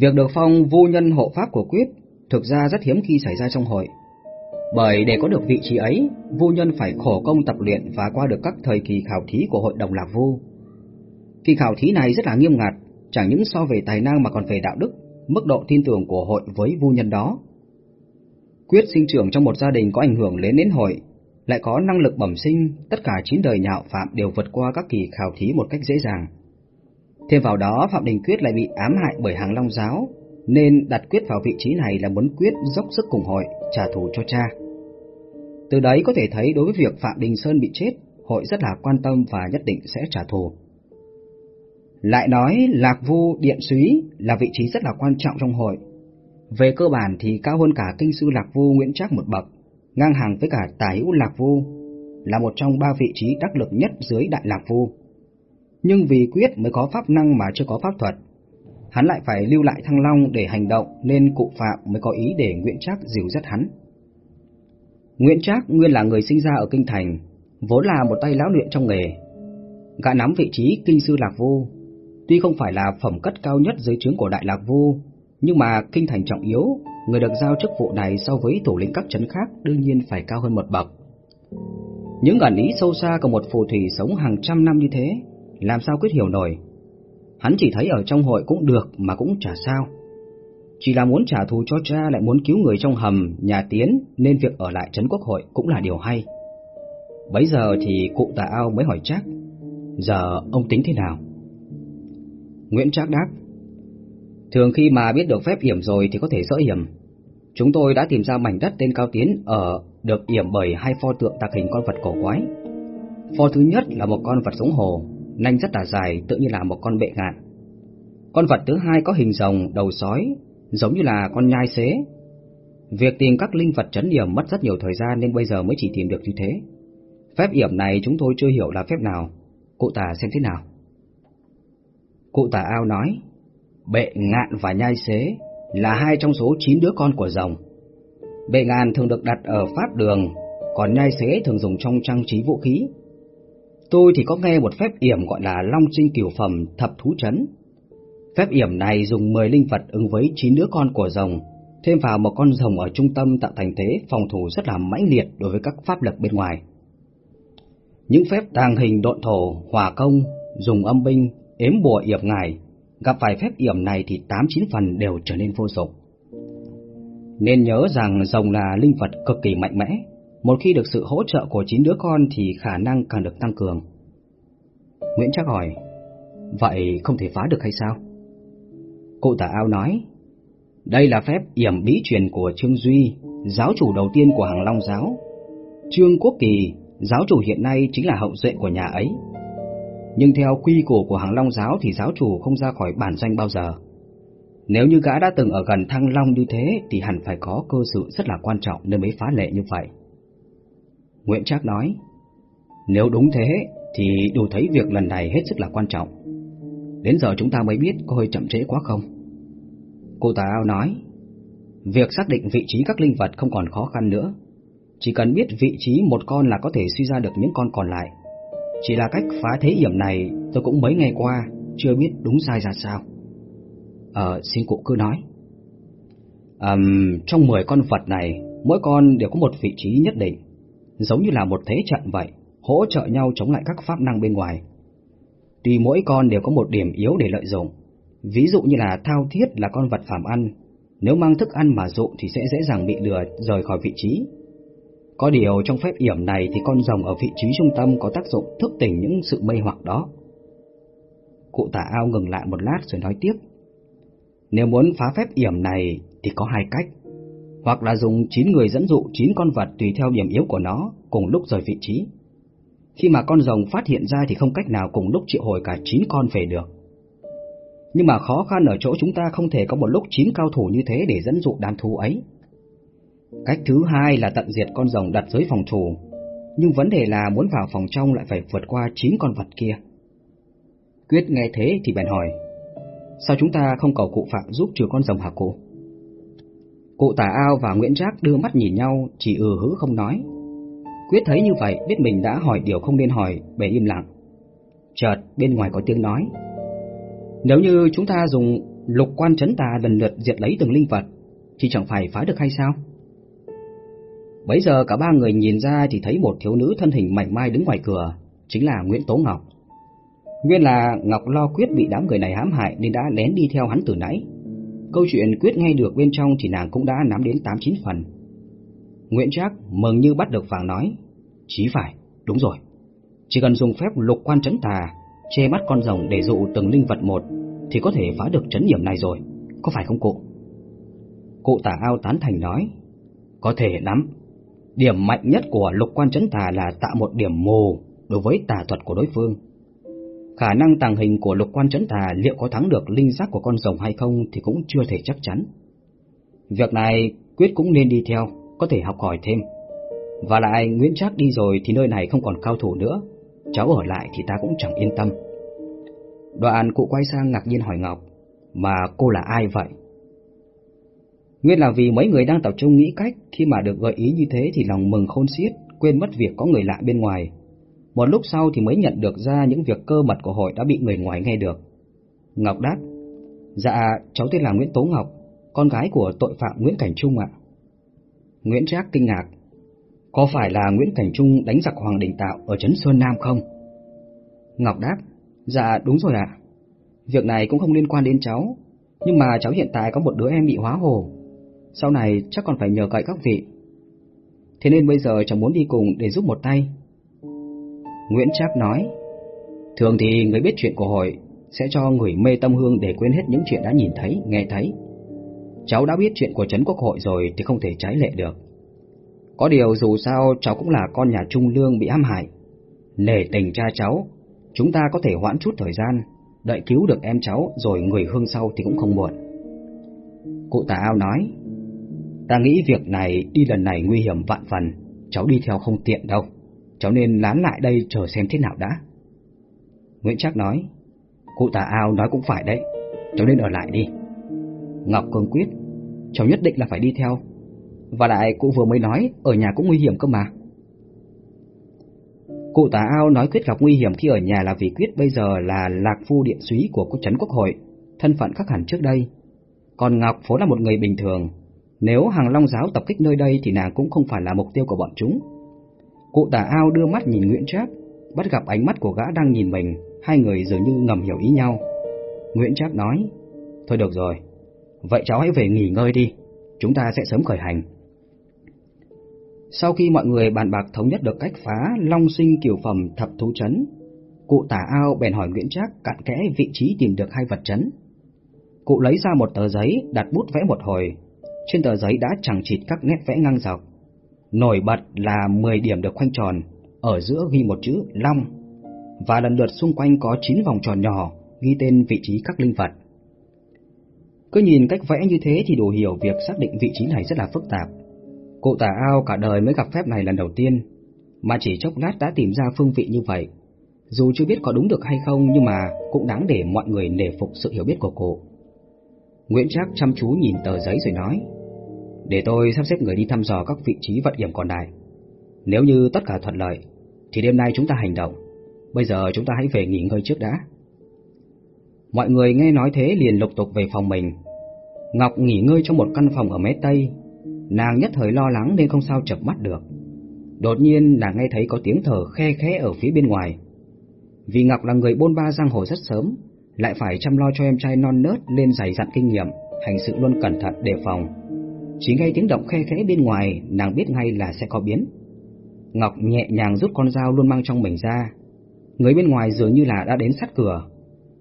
Việc được phong vu nhân hộ pháp của Quyết thực ra rất hiếm khi xảy ra trong hội. Bởi để có được vị trí ấy, vu nhân phải khổ công tập luyện và qua được các thời kỳ khảo thí của hội đồng lạc vu. Kỳ khảo thí này rất là nghiêm ngặt, chẳng những so về tài năng mà còn về đạo đức, mức độ tin tưởng của hội với vu nhân đó. Quyết sinh trưởng trong một gia đình có ảnh hưởng lớn đến hội, lại có năng lực bẩm sinh, tất cả chín đời nhạo phạm đều vượt qua các kỳ khảo thí một cách dễ dàng. Thêm vào đó, Phạm Đình Quyết lại bị ám hại bởi hàng long giáo, nên đặt Quyết vào vị trí này là muốn Quyết dốc sức cùng hội, trả thù cho cha. Từ đấy có thể thấy đối với việc Phạm Đình Sơn bị chết, hội rất là quan tâm và nhất định sẽ trả thù. Lại nói Lạc Vu Điện Súy là vị trí rất là quan trọng trong hội. Về cơ bản thì cao hơn cả kinh sư Lạc Vu Nguyễn Trác một bậc, ngang hàng với cả Tả hữu Lạc Vu, là một trong ba vị trí đắc lực nhất dưới Đại Lạc Vu. Nhưng vì Quyết mới có pháp năng mà chưa có pháp thuật, hắn lại phải lưu lại Thăng Long để hành động nên cụ Phạm mới có ý để Nguyễn Trác dìu dắt hắn. Nguyễn Trác nguyên là người sinh ra ở Kinh Thành, vốn là một tay lão luyện trong nghề. Gã nắm vị trí kinh sư Lạc Vu, tuy không phải là phẩm cất cao nhất dưới trướng của Đại Lạc Vu, nhưng mà Kinh Thành trọng yếu, người được giao chức vụ này so với thủ lĩnh các trấn khác đương nhiên phải cao hơn một bậc. Những ẩn ý sâu xa của một phù thủy sống hàng trăm năm như thế, làm sao quyết hiểu nổi. Hắn chỉ thấy ở trong hội cũng được mà cũng chả sao. Chỉ là muốn trả thù cho cha lại muốn cứu người trong hầm, nhà tiến, nên việc ở lại trấn quốc hội cũng là điều hay. Bấy giờ thì cụ tà ao mới hỏi chắc, giờ ông tính thế nào? Nguyễn Trác đáp, thường khi mà biết được phép hiểm rồi thì có thể dỡ hiểm. Chúng tôi đã tìm ra mảnh đất tên Cao Tiến ở được yểm bởi hai pho tượng tạc hình con vật cổ quái. Pho thứ nhất là một con vật giống hồ, nanh rất là dài tự như là một con bệ ngạn. Con vật thứ hai có hình rồng, đầu sói, giống như là con nhai xế. Việc tìm các linh vật trấn điểm mất rất nhiều thời gian nên bây giờ mới chỉ tìm được như thế. Phép yểm này chúng tôi chưa hiểu là phép nào, cụ tả xem thế nào. Cụ tả ao nói, bệ ngạn và nhai xế là hai trong số chín đứa con của rồng. Bệ ngạn thường được đặt ở pháp đường, còn nhai xế thường dùng trong trang trí vũ khí. Tôi thì có nghe một phép yểm gọi là Long Sinh Cửu Phẩm Thập Thú Trấn. Phép yểm này dùng 10 linh vật ứng với 9 đứa con của rồng, thêm vào một con rồng ở trung tâm tạo thành thế phòng thủ rất là mãnh liệt đối với các pháp lực bên ngoài. Những phép tàng hình độn thổ, hỏa công, dùng âm binh, ếm bùa yểm ngài, gặp phải phép yểm này thì 8-9 phần đều trở nên vô dụng. Nên nhớ rằng rồng là linh vật cực kỳ mạnh mẽ, một khi được sự hỗ trợ của chín đứa con thì khả năng càng được tăng cường. Nguyễn Trác hỏi, vậy không thể phá được hay sao? Cụ tả ao nói, đây là phép yểm bí truyền của Trương Duy, giáo chủ đầu tiên của Hàng Long giáo. Trương Quốc Kỳ, giáo chủ hiện nay chính là hậu duệ của nhà ấy. Nhưng theo quy củ của Hàng Long giáo thì giáo chủ không ra khỏi bản danh bao giờ. Nếu như gã đã từng ở gần Thăng Long như thế thì hẳn phải có cơ sự rất là quan trọng nên mới phá lệ như vậy. Nguyễn Trác nói, nếu đúng thế thì đủ thấy việc lần này hết sức là quan trọng. Đến giờ chúng ta mới biết có hơi chậm trễ quá không? Cô Tà Ao nói, việc xác định vị trí các linh vật không còn khó khăn nữa. Chỉ cần biết vị trí một con là có thể suy ra được những con còn lại. Chỉ là cách phá thế hiểm này tôi cũng mấy ngày qua, chưa biết đúng sai ra sao. Ờ, xin cụ cứ nói. Um, trong 10 con vật này, mỗi con đều có một vị trí nhất định, giống như là một thế trận vậy, hỗ trợ nhau chống lại các pháp năng bên ngoài. Tuy mỗi con đều có một điểm yếu để lợi dụng, ví dụ như là thao thiết là con vật phàm ăn, nếu mang thức ăn mà dụ thì sẽ dễ dàng bị lừa rời khỏi vị trí. Có điều trong phép yểm này thì con rồng ở vị trí trung tâm có tác dụng thức tỉnh những sự mê hoặc đó. Cụ tả ao ngừng lại một lát rồi nói tiếp. Nếu muốn phá phép yểm này thì có hai cách. Hoặc là dùng 9 người dẫn dụ 9 con vật tùy theo điểm yếu của nó cùng lúc rời vị trí. Khi mà con rồng phát hiện ra thì không cách nào cùng lúc triệu hồi cả 9 con về được. Nhưng mà khó khăn ở chỗ chúng ta không thể có một lúc 9 cao thủ như thế để dẫn dụ đàn thú ấy. Cách thứ hai là tận diệt con rồng đặt dưới phòng thủ, nhưng vấn đề là muốn vào phòng trong lại phải vượt qua 9 con vật kia. Quyết nghe thế thì bèn hỏi, sao chúng ta không cầu cụ Phạm giúp trừ con rồng hả cụ? Cụ Tả Ao và Nguyễn Trác đưa mắt nhìn nhau, chỉ ừ hứ không nói. Quyết thấy như vậy, biết mình đã hỏi điều không nên hỏi, bèn im lặng. Chợt bên ngoài có tiếng nói. Nếu như chúng ta dùng lục quan chấn tà lần lượt diệt lấy từng linh vật, thì chẳng phải phá được hay sao? Bấy giờ cả ba người nhìn ra thì thấy một thiếu nữ thân hình mảnh mai đứng ngoài cửa, chính là Nguyễn Tố Ngọc. Nguyên là Ngọc lo Quyết bị đám người này hãm hại nên đã lén đi theo hắn từ nãy. Câu chuyện Quyết ngay được bên trong thì nàng cũng đã nắm đến 8-9 phần. Nguyễn Trác mừng như bắt được vàng nói, Chí phải, đúng rồi. Chỉ cần dùng phép lục quan trấn tà, che mắt con rồng để dụ từng linh vật một, thì có thể phá được chấn điểm này rồi, có phải không cụ? Cụ tả ao tán thành nói, có thể lắm. Điểm mạnh nhất của lục quan trấn tà là tạo một điểm mù đối với tà thuật của đối phương. Khả năng tàng hình của lục quan trấn tà liệu có thắng được linh giác của con rồng hay không thì cũng chưa thể chắc chắn. Việc này Quyết cũng nên đi theo, có thể học hỏi thêm. Và lại Nguyễn Trác đi rồi thì nơi này không còn cao thủ nữa, cháu ở lại thì ta cũng chẳng yên tâm. Đoạn cụ quay sang ngạc nhiên hỏi Ngọc, mà cô là ai vậy? Nguyên là vì mấy người đang tập trung nghĩ cách khi mà được gợi ý như thế thì lòng mừng khôn xiết, quên mất việc có người lạ bên ngoài. Một lúc sau thì mới nhận được ra những việc cơ mật của hội đã bị người ngoài nghe được. Ngọc đáp, dạ cháu tên là Nguyễn Tố Ngọc, con gái của tội phạm Nguyễn Cảnh Trung ạ. Nguyễn Trác kinh ngạc, có phải là Nguyễn Cảnh Trung đánh giặc Hoàng Đình Tạo ở Trấn Sơn Nam không? Ngọc đáp, dạ đúng rồi ạ. Việc này cũng không liên quan đến cháu, nhưng mà cháu hiện tại có một đứa em bị hóa hồ. Sau này chắc còn phải nhờ cậy các vị. Thế nên bây giờ cháu muốn đi cùng để giúp một tay. Nguyễn Trác nói, thường thì người biết chuyện của hội sẽ cho người mê tâm hương để quên hết những chuyện đã nhìn thấy, nghe thấy. Cháu đã biết chuyện của Trấn Quốc hội rồi thì không thể trái lệ được. Có điều dù sao cháu cũng là con nhà Trung Lương bị ám hại. Nể tình cha cháu, chúng ta có thể hoãn chút thời gian, đợi cứu được em cháu rồi người hương sau thì cũng không muộn. Cụ tà ao nói, ta nghĩ việc này đi lần này nguy hiểm vạn phần, cháu đi theo không tiện đâu, cháu nên lán lại đây chờ xem thế nào đã. Nguyễn Trác nói, cụ tà ao nói cũng phải đấy, cháu nên ở lại đi. Ngọc cương quyết, cháu nhất định là phải đi theo, và lại cụ vừa mới nói ở nhà cũng nguy hiểm cơ mà. Cụ tà ao nói Quyết gặp nguy hiểm khi ở nhà là vì Quyết bây giờ là lạc phu điện súy của quốc trấn quốc hội, thân phận khác hẳn trước đây. Còn Ngọc vốn là một người bình thường, nếu hàng long giáo tập kích nơi đây thì nàng cũng không phải là mục tiêu của bọn chúng. Cụ tà ao đưa mắt nhìn Nguyễn Trác, bắt gặp ánh mắt của gã đang nhìn mình, hai người dường như ngầm hiểu ý nhau. Nguyễn Trác nói, thôi được rồi, vậy cháu hãy về nghỉ ngơi đi, chúng ta sẽ sớm khởi hành. Sau khi mọi người bàn bạc thống nhất được cách phá Long Sinh Kiều Phẩm thập thú chấn, cụ tả ao bèn hỏi Nguyễn Trác cặn kẽ vị trí tìm được hai vật chấn. Cụ lấy ra một tờ giấy, đặt bút vẽ một hồi. Trên tờ giấy đã chẳng chịt các nét vẽ ngang dọc. Nổi bật là 10 điểm được khoanh tròn, ở giữa ghi một chữ Long, và lần lượt xung quanh có 9 vòng tròn nhỏ ghi tên vị trí các linh vật. Cứ nhìn cách vẽ như thế thì đủ hiểu việc xác định vị trí này rất là phức tạp. Cụ tà ao cả đời mới gặp phép này lần đầu tiên, mà chỉ chốc lát đã tìm ra phương vị như vậy. Dù chưa biết có đúng được hay không nhưng mà cũng đáng để mọi người nể phục sự hiểu biết của cụ. Nguyễn Trác chăm chú nhìn tờ giấy rồi nói, để tôi sắp xếp người đi thăm dò các vị trí vận điểm còn lại. Nếu như tất cả thuận lợi, thì đêm nay chúng ta hành động. Bây giờ chúng ta hãy về nghỉ ngơi trước đã. Mọi người nghe nói thế liền lục tục về phòng mình. Ngọc nghỉ ngơi trong một căn phòng ở mé Tây, Nàng nhất thời lo lắng nên không sao chập mắt được. Đột nhiên nàng nghe thấy có tiếng thở khe khẽ ở phía bên ngoài. Vì Ngọc là người bôn ba giang hồ rất sớm, lại phải chăm lo cho em trai non nớt lên dày dặn kinh nghiệm, hành sự luôn cẩn thận đề phòng. Chỉ nghe tiếng động khe khẽ bên ngoài, nàng biết ngay là sẽ có biến. Ngọc nhẹ nhàng rút con dao luôn mang trong mình ra. Người bên ngoài dường như là đã đến sát cửa.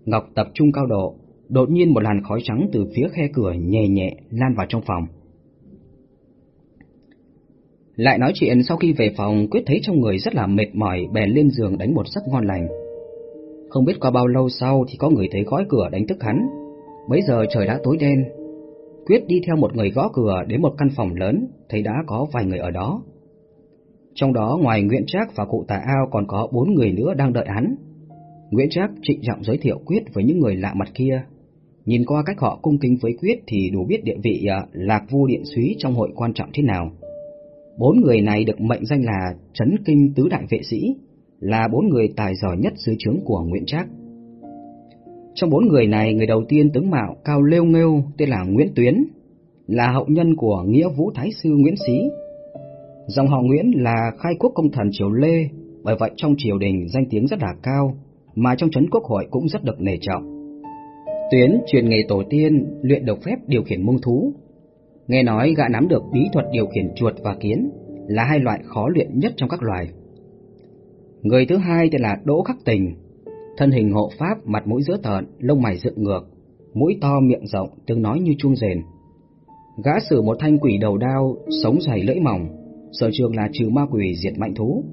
Ngọc tập trung cao độ, đột nhiên một làn khói trắng từ phía khe cửa nhẹ nhẹ lan vào trong phòng. Lại nói chuyện sau khi về phòng Quyết thấy trong người rất là mệt mỏi Bèn lên giường đánh một giấc ngon lành Không biết qua bao lâu sau Thì có người thấy khói cửa đánh thức hắn Bấy giờ trời đã tối đen Quyết đi theo một người gõ cửa đến một căn phòng lớn Thấy đã có vài người ở đó. Trong đó ngoài Nguyễn Trác và cụ Tà Ao Còn có bốn người nữa đang đợi hắn. Nguyễn Trác trịnh trọng giới thiệu Quyết với những người lạ mặt kia. Nhìn qua cách họ cung kính với Quyết Thì đủ biết địa vị à, lạc vu điện suý trong hội quan trọng thế nào. Bốn người này được mệnh danh là Trấn Kinh Tứ Đại Vệ Sĩ, là bốn người tài giỏi nhất dưới trướng của Nguyễn Trác. Trong bốn người này, người đầu tiên tướng mạo cao lêu nghêu tên là Nguyễn Tuyến, là hậu nhân của Nghĩa Vũ Thái Sư Nguyễn Xí. Dòng họ Nguyễn là khai quốc công thần triều Lê, bởi vậy trong triều đình danh tiếng rất là cao, mà trong trấn quốc hội cũng rất được nể trọng. Tuyến truyền nghề tổ tiên, luyện được phép điều khiển mông thú. Nghe nói gã nắm được bí thuật điều khiển chuột và kiến, là hai loại khó luyện nhất trong các loài. Người thứ hai tên là Đỗ Khắc Tình, thân hình hộ pháp, mặt mũi dữ tợn, lông mày dựng ngược, mũi to miệng rộng, tiếng nói như chuông rền. Gã sử một thanh quỷ đầu đao, sống dày lưỡi mỏng, sở trường là trừ ma quỷ diệt mạnh thú.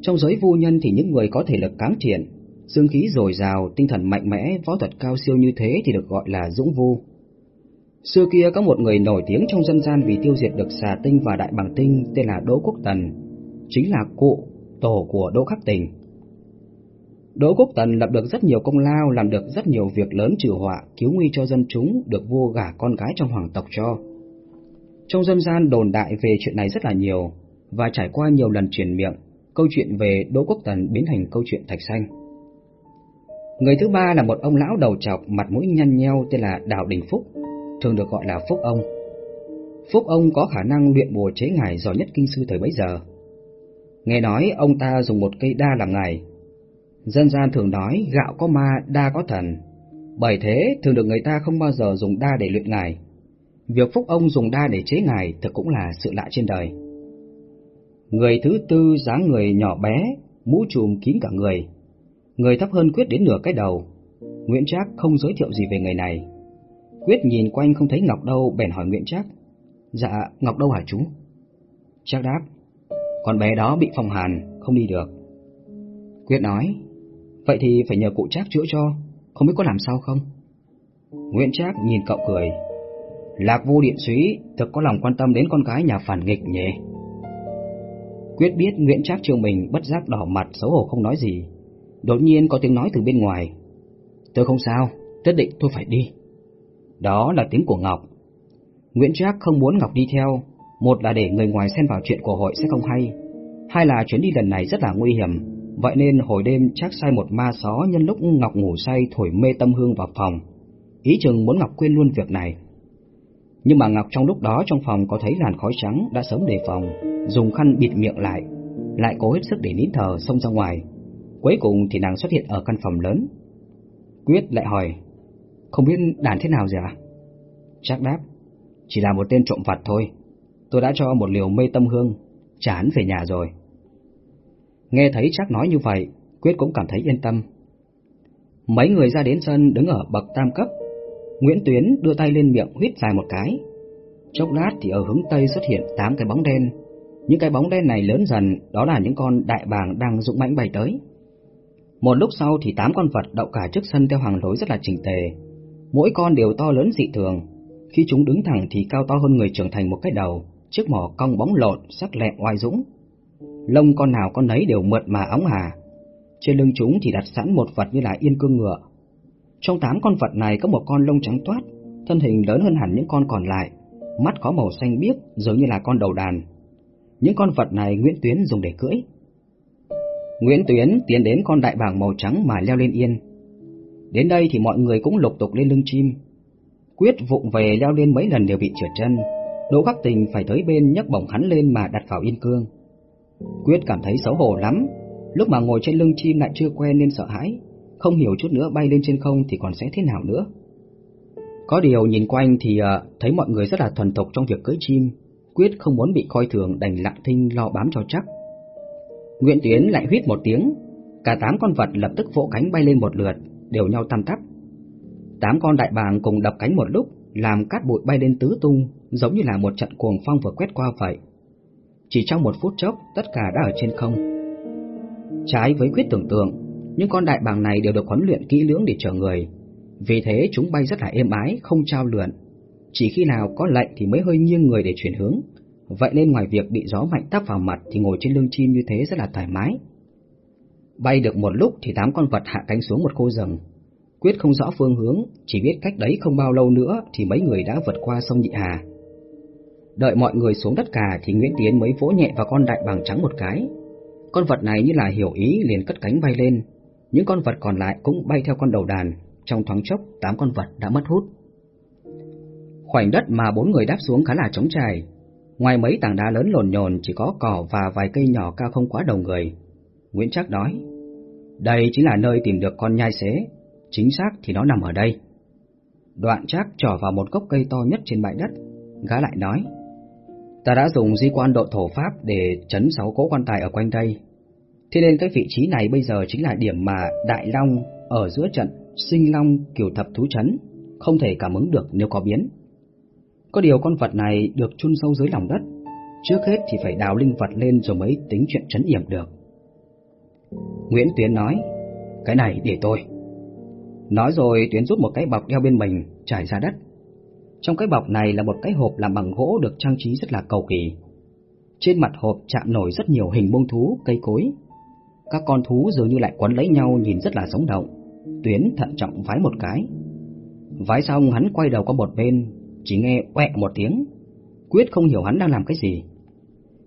Trong giới vô nhân thì những người có thể lực cám triển, dương khí dồi dào, tinh thần mạnh mẽ, võ thuật cao siêu như thế thì được gọi là dũng vu. Xưa kia có một người nổi tiếng trong dân gian vì tiêu diệt được xà tinh và đại bằng tinh tên là Đỗ Quốc Tần, chính là cụ, tổ của Đỗ Khắc Tình. Đỗ Quốc Tần lập được rất nhiều công lao, làm được rất nhiều việc lớn trừ họa, cứu nguy cho dân chúng, được vua gả con gái trong hoàng tộc cho. Trong dân gian đồn đại về chuyện này rất là nhiều, và trải qua nhiều lần truyền miệng, câu chuyện về Đỗ Quốc Tần biến thành câu chuyện thạch xanh. Người thứ ba là một ông lão đầu trọc, mặt mũi nhăn nheo tên là Đào Đình Phúc, thường được gọi là Phúc ông. Phúc ông có khả năng luyện bùa chế ngải giỏi nhất kinh sư thời bấy giờ. Nghe nói ông ta dùng một cây đa làm ngải. Dân gian thường nói gạo có ma, đa có thần. Bởi thế, thường được người ta không bao giờ dùng đa để luyện ngài. Việc Phúc ông dùng đa để chế ngài thực cũng là sự lạ trên đời. Người thứ tư dáng người nhỏ bé, mũ trùm kín cả người. Người thấp hơn Quyết đến nửa cái đầu. Nguyễn Trác không giới thiệu gì về người này. Quyết nhìn quanh không thấy Ngọc đâu, bèn hỏi Nguyễn Trác. Dạ, Ngọc đâu hả chú? Trác đáp. Con bé đó bị phong hàn, không đi được. Quyết nói. Vậy thì phải nhờ cụ Trác chữa cho, không biết có làm sao không? Nguyễn Trác nhìn cậu cười. Lạc vô điện suý, thực có lòng quan tâm đến con gái nhà phản nghịch nhỉ? Quyết biết Nguyễn Trác trêu mình bất giác đỏ mặt xấu hổ không nói gì. Đột nhiên có tiếng nói từ bên ngoài. Tôi không sao, nhất định tôi phải đi. Đó là tiếng của Ngọc. Nguyễn Trác không muốn Ngọc đi theo, một là để người ngoài xen vào chuyện của hội sẽ không hay, hai là chuyến đi lần này rất là nguy hiểm, vậy nên hồi đêm chắc sai một ma só nhân lúc Ngọc ngủ say thổi mê tâm hương vào phòng, ý chừng muốn Ngọc quên luôn việc này. Nhưng mà Ngọc trong lúc đó trong phòng có thấy làn khói trắng đã sớm đề phòng, dùng khăn bịt miệng lại, lại cố hết sức để nín thở xông ra ngoài. Cuối cùng thì nàng xuất hiện ở căn phòng lớn. Quyết lại hỏi, không biết đàn thế nào gì à? Chắc đáp, chỉ là một tên trộm vặt thôi. Tôi đã cho một liều mê tâm hương, chán về nhà rồi. Nghe thấy chắc nói như vậy, Quyết cũng cảm thấy yên tâm. Mấy người ra đến sân đứng ở bậc tam cấp. Nguyễn Tuyến đưa tay lên miệng huyết dài một cái. Chốc lát thì ở hướng tây xuất hiện tám cái bóng đen. Những cái bóng đen này lớn dần, đó là những con đại bàng đang dũng mãnh bay tới. Một lúc sau thì tám con vật đậu cả trước sân theo hàng lối rất là chỉnh tề. Mỗi con đều to lớn dị thường. Khi chúng đứng thẳng thì cao to hơn người trưởng thành một cái đầu, chiếc mỏ cong bóng lộn, sắc lẹm oai dũng. Lông con nào con nấy đều mượt mà óng hà. Trên lưng chúng thì đặt sẵn một vật như là yên cương ngựa. Trong tám con vật này có một con lông trắng toát, thân hình lớn hơn hẳn những con còn lại, mắt có màu xanh biếc giống như là con đầu đàn. Những con vật này Nguyễn Tuyến dùng để cưỡi. Nguyễn Tuyến tiến đến con đại bàng màu trắng mà leo lên yên. Đến đây thì mọi người cũng lục tục lên lưng chim. Quyết vụng về leo lên mấy lần đều bị trượt chân, Đỗ Khắc Tình phải tới bên nhấc bổng hắn lên mà đặt vào yên cương. Quyết cảm thấy xấu hổ lắm, lúc mà ngồi trên lưng chim lại chưa quen nên sợ hãi, không hiểu chút nữa bay lên trên không thì còn sẽ thế nào nữa. Có điều nhìn quanh thì uh, thấy mọi người rất là thuần thục trong việc cưỡi chim, Quyết không muốn bị coi thường đành lặng thinh lo bám cho chắc. Nguyễn Tuyến lại huýt một tiếng, cả tám con vật lập tức vỗ cánh bay lên một lượt, đều nhau tăm tắp. Tám con đại bàng cùng đập cánh một lúc, làm cát bụi bay lên tứ tung, giống như là một trận cuồng phong vừa quét qua vậy. Chỉ trong một phút chốc, tất cả đã ở trên không. Trái với quyết tưởng tượng, những con đại bàng này đều được huấn luyện kỹ lưỡng để chở người, vì thế chúng bay rất là êm ái, không trao lượn. Chỉ khi nào có lệnh thì mới hơi nghiêng người để chuyển hướng, vậy nên ngoài việc bị gió mạnh tắp vào mặt thì ngồi trên lưng chim như thế rất là thoải mái. Bay được một lúc thì tám con vật hạ cánh xuống một khu rừng. Quyết không rõ phương hướng, chỉ biết cách đấy không bao lâu nữa thì mấy người đã vượt qua sông Nhị Hà. Đợi mọi người xuống đất cả thì Nguyễn Tiến mới vỗ nhẹ vào con đại bàng trắng một cái. Con vật này như là hiểu ý liền cất cánh bay lên, những con vật còn lại cũng bay theo con đầu đàn, trong thoáng chốc tám con vật đã mất hút. Khoảnh đất mà bốn người đáp xuống khá là trống trải, ngoài mấy tảng đá lớn lồn nhồn chỉ có cỏ và vài cây nhỏ cao không quá đầu người. Nguyễn Trác nói, đây chính là nơi tìm được con nhai xế, chính xác thì nó nằm ở đây. Đoạn Trác trỏ vào một gốc cây to nhất trên bãi đất, gã lại nói, ta đã dùng di quan độ thổ pháp để chấn sáu cỗ quan tài ở quanh đây. Thế nên cái vị trí này bây giờ chính là điểm mà Đại Long ở giữa trận sinh long kiểu thập thú chấn, không thể cảm ứng được nếu có biến. Có điều con vật này được chôn sâu dưới lòng đất, trước hết thì phải đào linh vật lên rồi mới tính chuyện chấn yểm được. Nguyễn Tuyến nói, cái này để tôi. Nói rồi Tuyến rút một cái bọc đeo bên mình, trải ra đất. Trong cái bọc này là một cái hộp làm bằng gỗ được trang trí rất là cầu kỳ. Trên mặt hộp chạm nổi rất nhiều hình bông thú, cây cối. Các con thú dường như lại quấn lấy nhau nhìn rất là sống động. Tuyến thận trọng vái một cái. Vái xong hắn quay đầu qua một bên, chỉ nghe quẹ một tiếng. Quyết không hiểu hắn đang làm cái gì.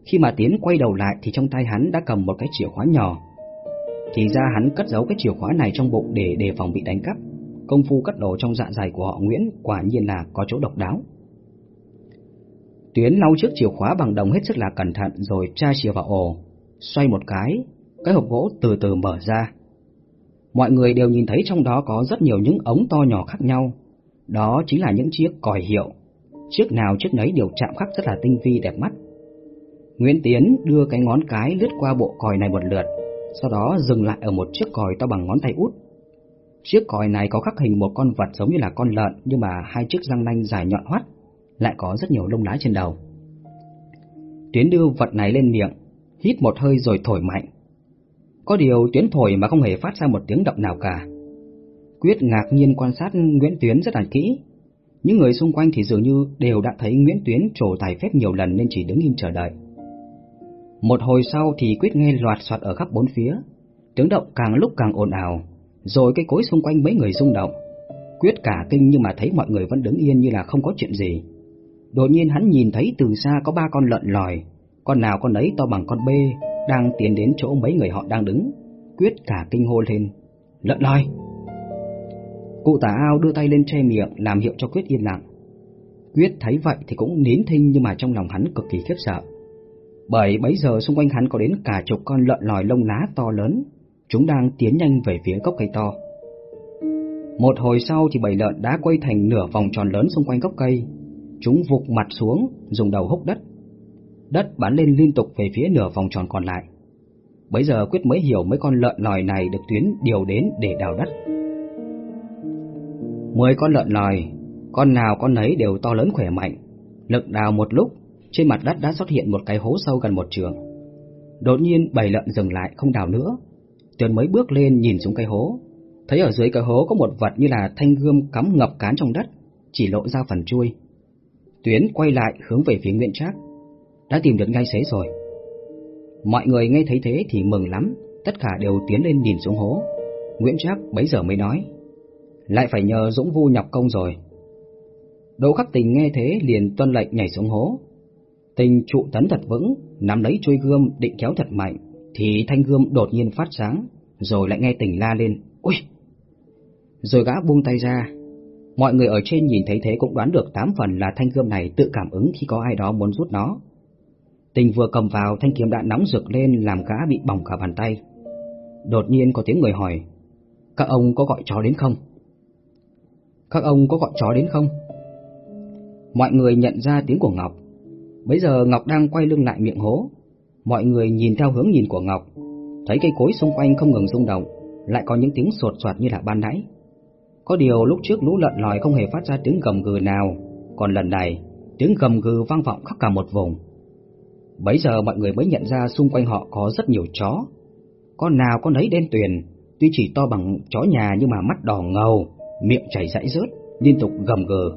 Khi mà Tiến quay đầu lại thì trong tay hắn đã cầm một cái chìa khóa nhỏ. Thì ra hắn cất giấu cái chìa khóa này trong bụng để đề phòng bị đánh cắp. Công phu cất đồ trong dạ dày của họ Nguyễn quả nhiên là có chỗ độc đáo. Tuyến lau chiếc chìa khóa bằng đồng hết sức là cẩn thận rồi tra chìa vào ổ, xoay một cái, cái hộp gỗ từ từ mở ra. Mọi người đều nhìn thấy trong đó có rất nhiều những ống to nhỏ khác nhau, đó chính là những chiếc còi hiệu, chiếc nào chiếc nấy đều chạm khắc rất là tinh vi đẹp mắt. Nguyễn Tiến đưa cái ngón cái lướt qua bộ còi này một lượt, sau đó dừng lại ở một chiếc còi to bằng ngón tay út. Chiếc còi này có khắc hình một con vật giống như là con lợn nhưng mà hai chiếc răng nanh dài nhọn hoắt, lại có rất nhiều lông lá trên đầu. Tuyến đưa vật này lên miệng, hít một hơi rồi thổi mạnh. Có điều Tuyến thổi mà không hề phát ra một tiếng động nào cả. Quyết ngạc nhiên quan sát Nguyễn Tuyến rất là kỹ. Những người xung quanh thì dường như đều đã thấy Nguyễn Tuyến trổ tài phép nhiều lần nên chỉ đứng im chờ đợi. Một hồi sau thì Quyết nghe loạt soạt ở khắp bốn phía, tiếng động càng lúc càng ồn ào, rồi cây cối xung quanh mấy người rung động. Quyết cả kinh nhưng mà thấy mọi người vẫn đứng yên như là không có chuyện gì. Đột nhiên hắn nhìn thấy từ xa có ba con lợn lòi, con nào con ấy to bằng con bê, đang tiến đến chỗ mấy người họ đang đứng. Quyết cả kinh hô lên, lợn lòi! Cụ tả ao đưa tay lên che miệng làm hiệu cho Quyết yên lặng. Quyết thấy vậy thì cũng nín thinh nhưng mà trong lòng hắn cực kỳ khiếp sợ. Bởi bấy giờ xung quanh hắn có đến cả chục con lợn lòi lông lá to lớn, chúng đang tiến nhanh về phía gốc cây to. Một hồi sau thì bầy lợn đã quay thành nửa vòng tròn lớn xung quanh gốc cây, chúng vụt mặt xuống, dùng đầu húc đất. Đất bắn lên liên tục về phía nửa vòng tròn còn lại. Bấy giờ Quyết mới hiểu mấy con lợn lòi này được tuyến điều đến để đào đất. Mười con lợn lòi, con nào con nấy đều to lớn khỏe mạnh, lực đào một lúc trên mặt đất đã xuất hiện một cái hố sâu gần một trường. Đột nhiên bầy lợn dừng lại không đào nữa. Tuyền mới bước lên nhìn xuống cái hố, thấy ở dưới cái hố có một vật như là thanh gươm cắm ngập cán trong đất, chỉ lộ ra phần chui. Tuyến quay lại hướng về phía Nguyễn Trác, đã tìm được ngay xế rồi. Mọi người nghe thấy thế thì mừng lắm, tất cả đều tiến lên nhìn xuống hố. Nguyễn Trác bấy giờ mới nói, lại phải nhờ Dũng Vu nhọc công rồi. Đỗ Khắc Tình nghe thế liền tuân lệnh nhảy xuống hố, Tình trụ tấn thật vững, nắm lấy chuôi gươm định kéo thật mạnh, thì thanh gươm đột nhiên phát sáng, rồi lại nghe tỉnh la lên, ui! Rồi gã buông tay ra. Mọi người ở trên nhìn thấy thế cũng đoán được tám phần là thanh gươm này tự cảm ứng khi có ai đó muốn rút nó. Tình vừa cầm vào thanh kiếm đã nóng rực lên làm gã bị bỏng cả bàn tay. Đột nhiên có tiếng người hỏi, các ông có gọi chó đến không? Các ông có gọi chó đến không? Mọi người nhận ra tiếng của Ngọc, Bây giờ Ngọc đang quay lưng lại miệng hố. Mọi người nhìn theo hướng nhìn của Ngọc, thấy cây cối xung quanh không ngừng rung động, lại có những tiếng sột soạt như là ban nãy. Có điều lúc trước lũ lợn lòi không hề phát ra tiếng gầm gừ nào, còn lần này, tiếng gầm gừ vang vọng khắp cả một vùng. Bấy giờ mọi người mới nhận ra xung quanh họ có rất nhiều chó. Con nào con ấy đen tuyền, tuy chỉ to bằng chó nhà nhưng mà mắt đỏ ngầu, miệng chảy rãi rớt, liên tục gầm gừ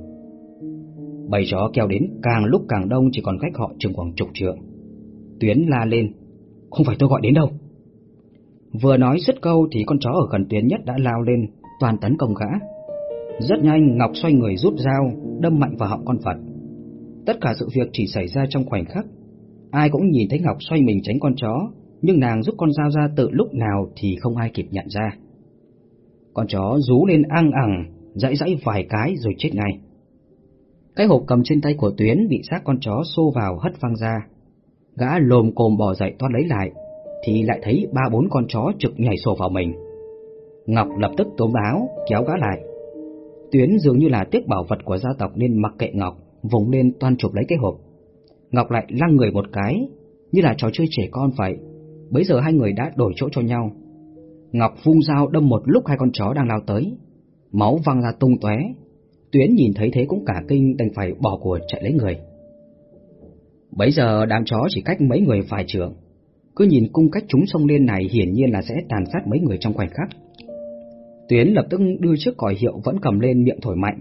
Bầy chó kéo đến càng lúc càng đông chỉ còn cách họ chừng khoảng chục trượng. Tuyến la lên, không phải tôi gọi đến đâu. Vừa nói dứt câu thì con chó ở gần Tuyến nhất đã lao lên, toàn tấn công gã. Rất nhanh Ngọc xoay người rút dao, đâm mạnh vào họng con vật. Tất cả sự việc chỉ xảy ra trong khoảnh khắc. Ai cũng nhìn thấy Ngọc xoay mình tránh con chó, nhưng nàng rút con dao ra tự lúc nào thì không ai kịp nhận ra. Con chó rú lên ang ẳng, dãy dãy vài cái rồi chết ngay. Cái hộp cầm trên tay của Tuyến bị xác con chó xô vào hất văng ra. Gã lồm cồm bò dậy toan lấy lại, thì lại thấy ba bốn con chó trực nhảy sổ vào mình. Ngọc lập tức tố báo kéo gã lại. Tuyến dường như là tiếc bảo vật của gia tộc nên mặc kệ Ngọc, vùng lên toan chụp lấy cái hộp. Ngọc lại lăng người một cái, như là trò chơi trẻ con vậy. Bấy giờ hai người đã đổi chỗ cho nhau. Ngọc vung dao đâm một lúc hai con chó đang lao tới. Máu văng ra tung tóe. Tuyến nhìn thấy thế cũng cả kinh đành phải bỏ của chạy lấy người. Bấy giờ đám chó chỉ cách mấy người vài trường. Cứ nhìn cung cách chúng xông lên này hiển nhiên là sẽ tàn sát mấy người trong khoảnh khắc. Tuyến lập tức đưa chiếc còi hiệu vẫn cầm lên miệng thổi mạnh.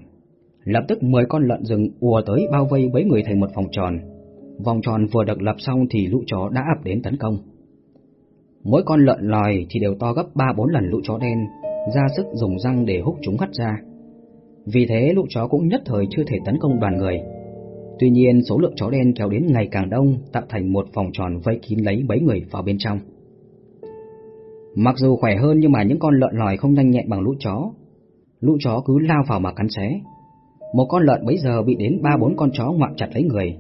Lập tức 10 con lợn rừng ùa tới bao vây mấy người thành một vòng tròn. Vòng tròn vừa được lập xong thì lũ chó đã ập đến tấn công. Mỗi con lợn lòi thì đều to gấp 3-4 lần lũ chó đen, ra sức dùng răng để hút chúng hất ra. Vì thế lũ chó cũng nhất thời chưa thể tấn công đoàn người. Tuy nhiên số lượng chó đen kéo đến ngày càng đông tạo thành một vòng tròn vây kín lấy mấy người vào bên trong. Mặc dù khỏe hơn nhưng mà những con lợn lòi không nhanh nhẹn bằng lũ chó. Lũ chó cứ lao vào mà cắn xé. Một con lợn bấy giờ bị đến ba bốn con chó ngoạm chặt lấy người.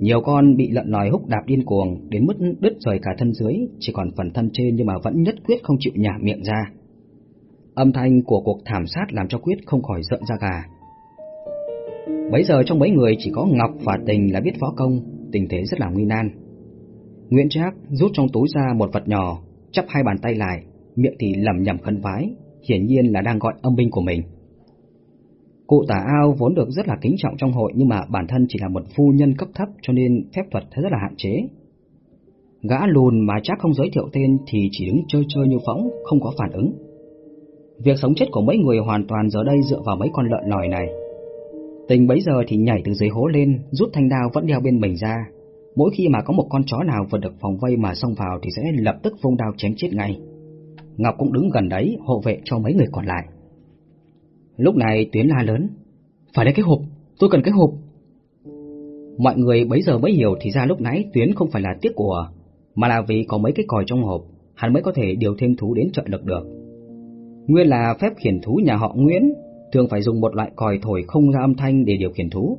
Nhiều con bị lợn lòi húc đạp điên cuồng đến mức đứt rời cả thân dưới, chỉ còn phần thân trên nhưng mà vẫn nhất quyết không chịu nhả miệng ra. Âm thanh của cuộc thảm sát làm cho Quyết không khỏi giận ra gà. Bấy giờ trong mấy người chỉ có Ngọc và Tình là biết võ công, tình thế rất là nguy nan. Nguyễn Trác rút trong túi ra một vật nhỏ, chắp hai bàn tay lại, miệng thì lẩm nhẩm khấn vái, hiển nhiên là đang gọi âm binh của mình. Cụ tả ao vốn được rất là kính trọng trong hội nhưng mà bản thân chỉ là một phu nhân cấp thấp cho nên phép thuật rất là hạn chế. Gã lùn mà chắc không giới thiệu tên thì chỉ đứng chơi chơi như phóng, không có phản ứng. Việc sống chết của mấy người hoàn toàn giờ đây dựa vào mấy con lợn nòi này. Tình bấy giờ thì nhảy từ dưới hố lên, rút thanh đao vẫn đeo bên mình ra. Mỗi khi mà có một con chó nào vượt được phòng vây mà xông vào thì sẽ lập tức vung đao chém chết ngay. Ngọc cũng đứng gần đấy hộ vệ cho mấy người còn lại. Lúc này Tuyến la lớn, phải lấy cái hộp, tôi cần cái hộp. Mọi người bấy giờ mới hiểu thì ra lúc nãy Tuyến không phải là tiếc của, mà là vì có mấy cái còi trong hộp, hắn mới có thể điều thêm thú đến trợ lực được. Nguyên là phép khiển thú nhà họ Nguyễn, thường phải dùng một loại còi thổi không ra âm thanh để điều khiển thú.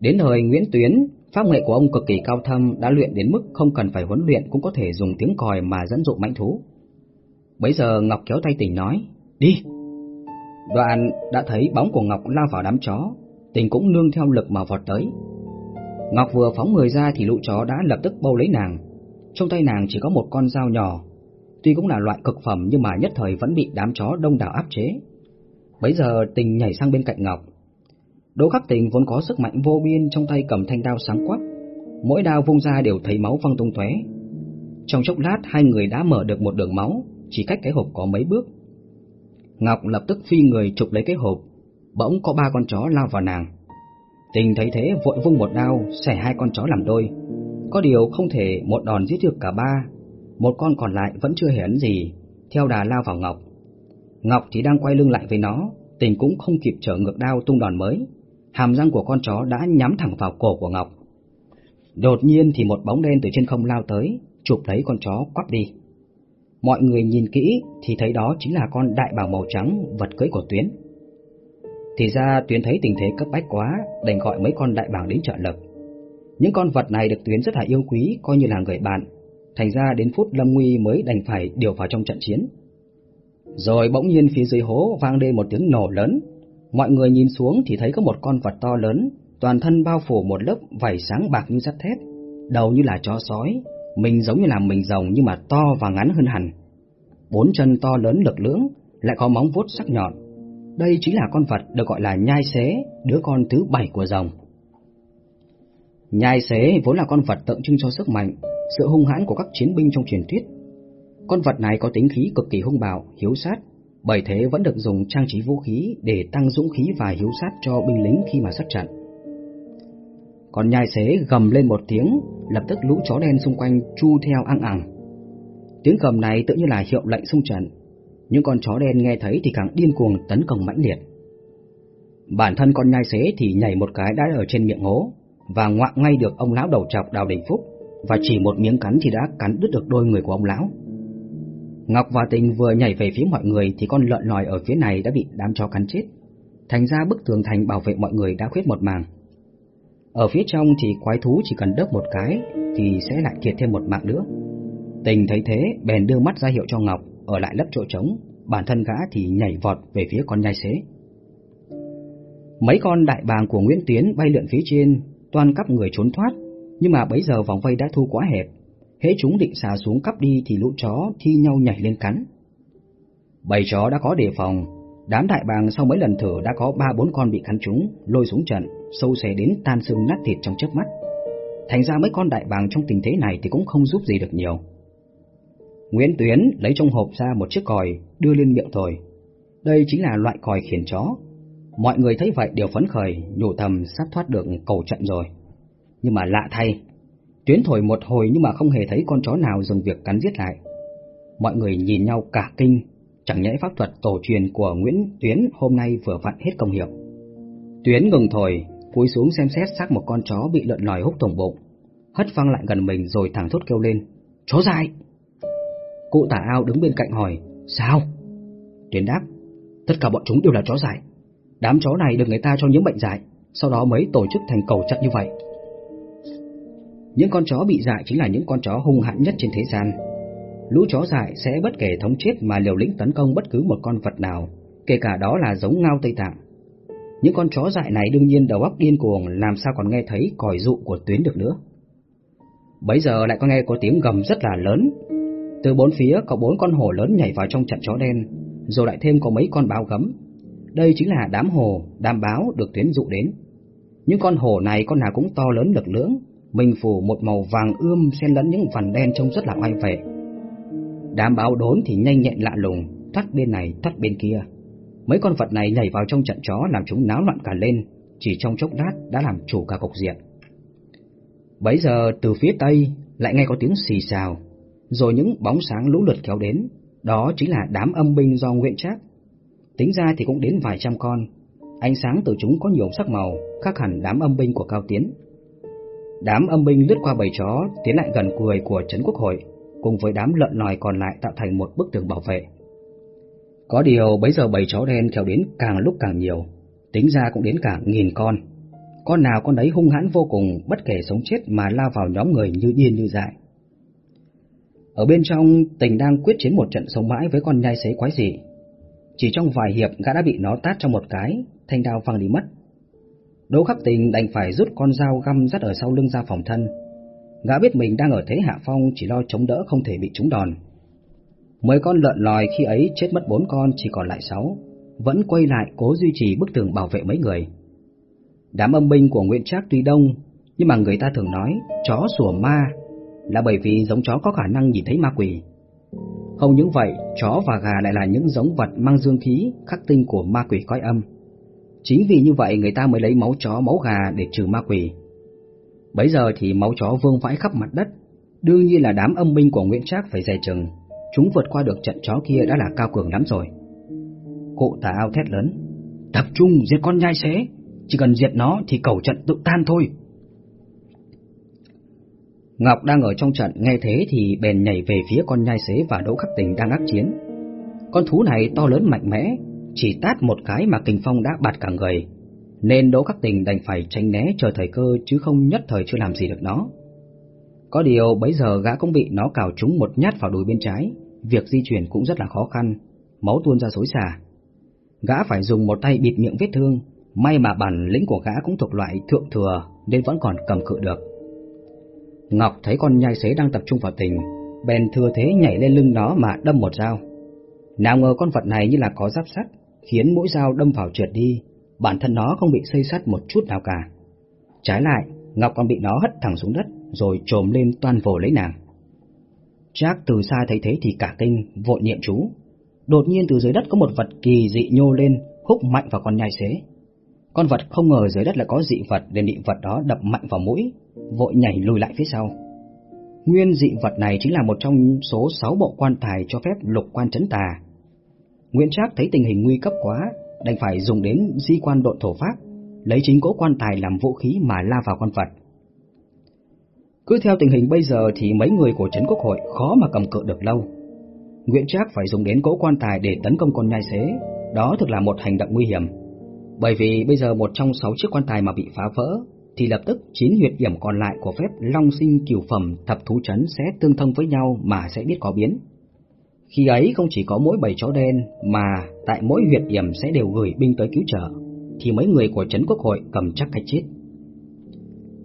Đến thời Nguyễn Tuyến, pháp nghệ của ông cực kỳ cao thâm đã luyện đến mức không cần phải huấn luyện cũng có thể dùng tiếng còi mà dẫn dụ mãnh thú. Bấy giờ Ngọc kéo tay tỉnh nói, đi! Đoạn đã thấy bóng của Ngọc lao vào đám chó, tình cũng nương theo lực mà vọt tới. Ngọc vừa phóng người ra thì lũ chó đã lập tức bâu lấy nàng. Trong tay nàng chỉ có một con dao nhỏ, tuy cũng là loại cực phẩm nhưng mà nhất thời vẫn bị đám chó đông đảo áp chế. Bấy giờ tình nhảy sang bên cạnh Ngọc. Đỗ khắc tình vốn có sức mạnh vô biên trong tay cầm thanh đao sáng quắc. Mỗi đao vung ra đều thấy máu văng tung tóe. Trong chốc lát hai người đã mở được một đường máu, chỉ cách cái hộp có mấy bước. Ngọc lập tức phi người chụp lấy cái hộp, bỗng có ba con chó lao vào nàng. Tình thấy thế vội vung một đao, xẻ hai con chó làm đôi. Có điều không thể một đòn giết được cả ba, một con còn lại vẫn chưa hề ấn gì, theo đà lao vào Ngọc. Ngọc thì đang quay lưng lại với nó, tình cũng không kịp trở ngược đao tung đòn mới. Hàm răng của con chó đã nhắm thẳng vào cổ của Ngọc. Đột nhiên thì một bóng đen từ trên không lao tới, chụp lấy con chó quắp đi. Mọi người nhìn kỹ thì thấy đó chính là con đại bàng màu trắng vật cưỡi của Tuyến. Thì ra Tuyến thấy tình thế cấp bách quá, đành gọi mấy con đại bàng đến trợ lực. Những con vật này được Tuyến rất là yêu quý, coi như là người bạn, thành ra đến phút lâm nguy mới đành phải điều vào trong trận chiến. Rồi bỗng nhiên phía dưới hố vang lên một tiếng nổ lớn, mọi người nhìn xuống thì thấy có một con vật to lớn, toàn thân bao phủ một lớp vảy sáng bạc như sắt thép, đầu như là chó sói, mình giống như là mình rồng nhưng mà to và ngắn hơn hẳn. Bốn chân to lớn lực lưỡng, lại có móng vuốt sắc nhọn. Đây chính là con vật được gọi là nhai xế, đứa con thứ bảy của rồng. Nhai xế vốn là con vật tượng trưng cho sức mạnh, sự hung hãn của các chiến binh trong truyền thuyết. Con vật này có tính khí cực kỳ hung bạo, hiếu sát, bởi thế vẫn được dùng trang trí vũ khí để tăng dũng khí và hiếu sát cho binh lính khi mà sắp trận. Còn nhai xế gầm lên một tiếng, lập tức lũ chó đen xung quanh chu theo ăn ẳng. Tiếng gầm này tự như là hiệu lệnh xung trận, những con chó đen nghe thấy thì càng điên cuồng tấn công mãnh liệt. Bản thân con nhai xế thì nhảy một cái đã ở trên miệng hố và ngoạ ngay được ông lão đầu trọc Đào Đình Phúc và chỉ một miếng cắn thì đã cắn đứt được đôi người của ông lão. Ngọc và Tình vừa nhảy về phía mọi người thì con lợn lòi ở phía này đã bị đám chó cắn chết. Thành ra bức tường thành bảo vệ mọi người đã khuyết một màng. Ở phía trong thì quái thú chỉ cần đớp một cái thì sẽ lại thiệt thêm một mạng nữa. Tình thấy thế bèn đưa mắt ra hiệu cho Ngọc ở lại lấp chỗ trống, bản thân gã thì nhảy vọt về phía con nhai xế. Mấy con đại bàng của Nguyễn Tiến bay lượn phía trên, toàn cắp người trốn thoát, nhưng mà bấy giờ vòng vây đã thu quá hẹp, hễ chúng định xà xuống cắp đi thì lũ chó thi nhau nhảy lên cắn. Bầy chó đã có đề phòng, đám đại bàng sau mấy lần thử đã có ba bốn con bị cắn trúng, lôi xuống trận, sâu xé đến tan xương nát thịt trong chớp mắt. Thành ra mấy con đại bàng trong tình thế này thì cũng không giúp gì được nhiều. Nguyễn Tuyến lấy trong hộp ra một chiếc còi, đưa lên miệng thổi. Đây chính là loại còi khiển chó. Mọi người thấy vậy đều phấn khởi, nhủ thầm sắp thoát được cầu trận rồi. Nhưng mà lạ thay, Tuyến thổi một hồi nhưng mà không hề thấy con chó nào dừng việc cắn giết lại. Mọi người nhìn nhau cả kinh, chẳng nhẽ pháp thuật tổ truyền của Nguyễn Tuyến hôm nay vừa vặn hết công hiệu. Tuyến ngừng thổi, cúi xuống xem xét xác một con chó bị lợn lòi húc tổng bụng, hất văng lại gần mình rồi thẳng thốt kêu lên, chó dại! Cụ tả ao đứng bên cạnh hỏi, sao? Tuyến đáp, tất cả bọn chúng đều là chó dại. Đám chó này được người ta cho những bệnh dại, sau đó mới tổ chức thành cầu trận như vậy. Những con chó bị dại chính là những con chó hung hãn nhất trên thế gian. Lũ chó dại sẽ bất kể thống chết mà liều lĩnh tấn công bất cứ một con vật nào, kể cả đó là giống ngao Tây Tạng. Những con chó dại này đương nhiên đầu óc điên cuồng làm sao còn nghe thấy còi dụ của tuyến được nữa. Bấy giờ lại có nghe có tiếng gầm rất là lớn. Từ bốn phía có bốn con hổ lớn nhảy vào trong trận chó đen, rồi lại thêm có mấy con báo gấm. Đây chính là đám hổ, đám báo được tuyến dụ đến. Những con hổ này con nào cũng to lớn lực lưỡng, minh phủ một màu vàng ươm xen lẫn những vằn đen trông rất là oai vệ. Đám báo đốn thì nhanh nhẹn lạ lùng, thoát bên này thoát bên kia. Mấy con vật này nhảy vào trong trận chó làm chúng náo loạn cả lên, chỉ trong chốc lát đã làm chủ cả cục diện. Bấy giờ từ phía tây lại nghe có tiếng xì xào, rồi những bóng sáng lũ lượt kéo đến, đó chính là đám âm binh do Nguyễn Trác. Tính ra thì cũng đến vài trăm con, ánh sáng từ chúng có nhiều sắc màu, khác hẳn đám âm binh của Cao Tiến. Đám âm binh lướt qua bầy chó, tiến lại gần cười của Trấn Quốc hội, cùng với đám lợn nòi còn lại tạo thành một bức tường bảo vệ. Có điều bấy giờ bầy chó đen kéo đến càng lúc càng nhiều, tính ra cũng đến cả nghìn con. Con nào con đấy hung hãn vô cùng, bất kể sống chết mà lao vào nhóm người như điên như dại. Ở bên trong, tình đang quyết chiến một trận sống mãi với con nhai xế quái dị. Chỉ trong vài hiệp gã đã bị nó tát cho một cái, thanh đao văng đi mất. Đỗ khắc tình đành phải rút con dao găm dắt ở sau lưng ra phòng thân. Gã biết mình đang ở thế hạ phong chỉ lo chống đỡ không thể bị trúng đòn. Mười con lợn lòi khi ấy chết mất bốn con chỉ còn lại sáu, vẫn quay lại cố duy trì bức tường bảo vệ mấy người. Đám âm binh của Nguyễn Trác tuy đông, nhưng mà người ta thường nói chó sủa ma là bởi vì giống chó có khả năng nhìn thấy ma quỷ. Không những vậy, chó và gà lại là những giống vật mang dương khí, khắc tinh của ma quỷ coi âm. Chính vì như vậy người ta mới lấy máu chó máu gà để trừ ma quỷ. Bấy giờ thì máu chó vương vãi khắp mặt đất, đương nhiên là đám âm binh của Nguyễn Trác phải dè chừng, chúng vượt qua được trận chó kia đã là cao cường lắm rồi. Cụ tà ao thét lớn, tập trung giết con nhai xế, chỉ cần diệt nó thì cầu trận tự tan thôi. Ngọc đang ở trong trận nghe thế thì bèn nhảy về phía con nhai xế và Đỗ Khắc Tình đang ác chiến. Con thú này to lớn mạnh mẽ, chỉ tát một cái mà kình phong đã bạt cả người, nên Đỗ Khắc Tình đành phải tránh né chờ thời cơ chứ không nhất thời chưa làm gì được nó. Có điều bấy giờ gã cũng bị nó cào trúng một nhát vào đùi bên trái, việc di chuyển cũng rất là khó khăn, máu tuôn ra xối xả. Gã phải dùng một tay bịt miệng vết thương, may mà bản lĩnh của gã cũng thuộc loại thượng thừa nên vẫn còn cầm cự được. Ngọc thấy con nhai xế đang tập trung vào tình, bèn thừa thế nhảy lên lưng nó mà đâm một dao. Nào ngờ con vật này như là có giáp sắt, khiến mũi dao đâm vào trượt đi, bản thân nó không bị xây sắt một chút nào cả. Trái lại, Ngọc còn bị nó hất thẳng xuống đất, rồi trồm lên toàn vồ lấy nàng. Jack từ xa thấy thế thì cả kinh, vội niệm chú. Đột nhiên từ dưới đất có một vật kỳ dị nhô lên, húc mạnh vào con nhai xế. Con vật không ngờ dưới đất lại có dị vật nên bị vật đó đập mạnh vào mũi, vội nhảy lùi lại phía sau. Nguyên dị vật này chính là một trong số sáu bộ quan tài cho phép lục quan chấn tà. Nguyễn Trác thấy tình hình nguy cấp quá, đành phải dùng đến di quan độn thổ pháp, lấy chính cỗ quan tài làm vũ khí mà la vào con vật. Cứ theo tình hình bây giờ thì mấy người của Trấn Quốc hội khó mà cầm cự được lâu. Nguyễn Trác phải dùng đến cỗ quan tài để tấn công con nhai xế, đó thực là một hành động nguy hiểm. Bởi vì bây giờ một trong sáu chiếc quan tài mà bị phá vỡ, thì lập tức chín huyệt điểm còn lại của phép long sinh cửu phẩm thập thú trấn sẽ tương thông với nhau mà sẽ biết có biến. Khi ấy không chỉ có mỗi bảy chó đen mà tại mỗi huyệt điểm sẽ đều gửi binh tới cứu trợ, thì mấy người của trấn quốc hội cầm chắc cái chết.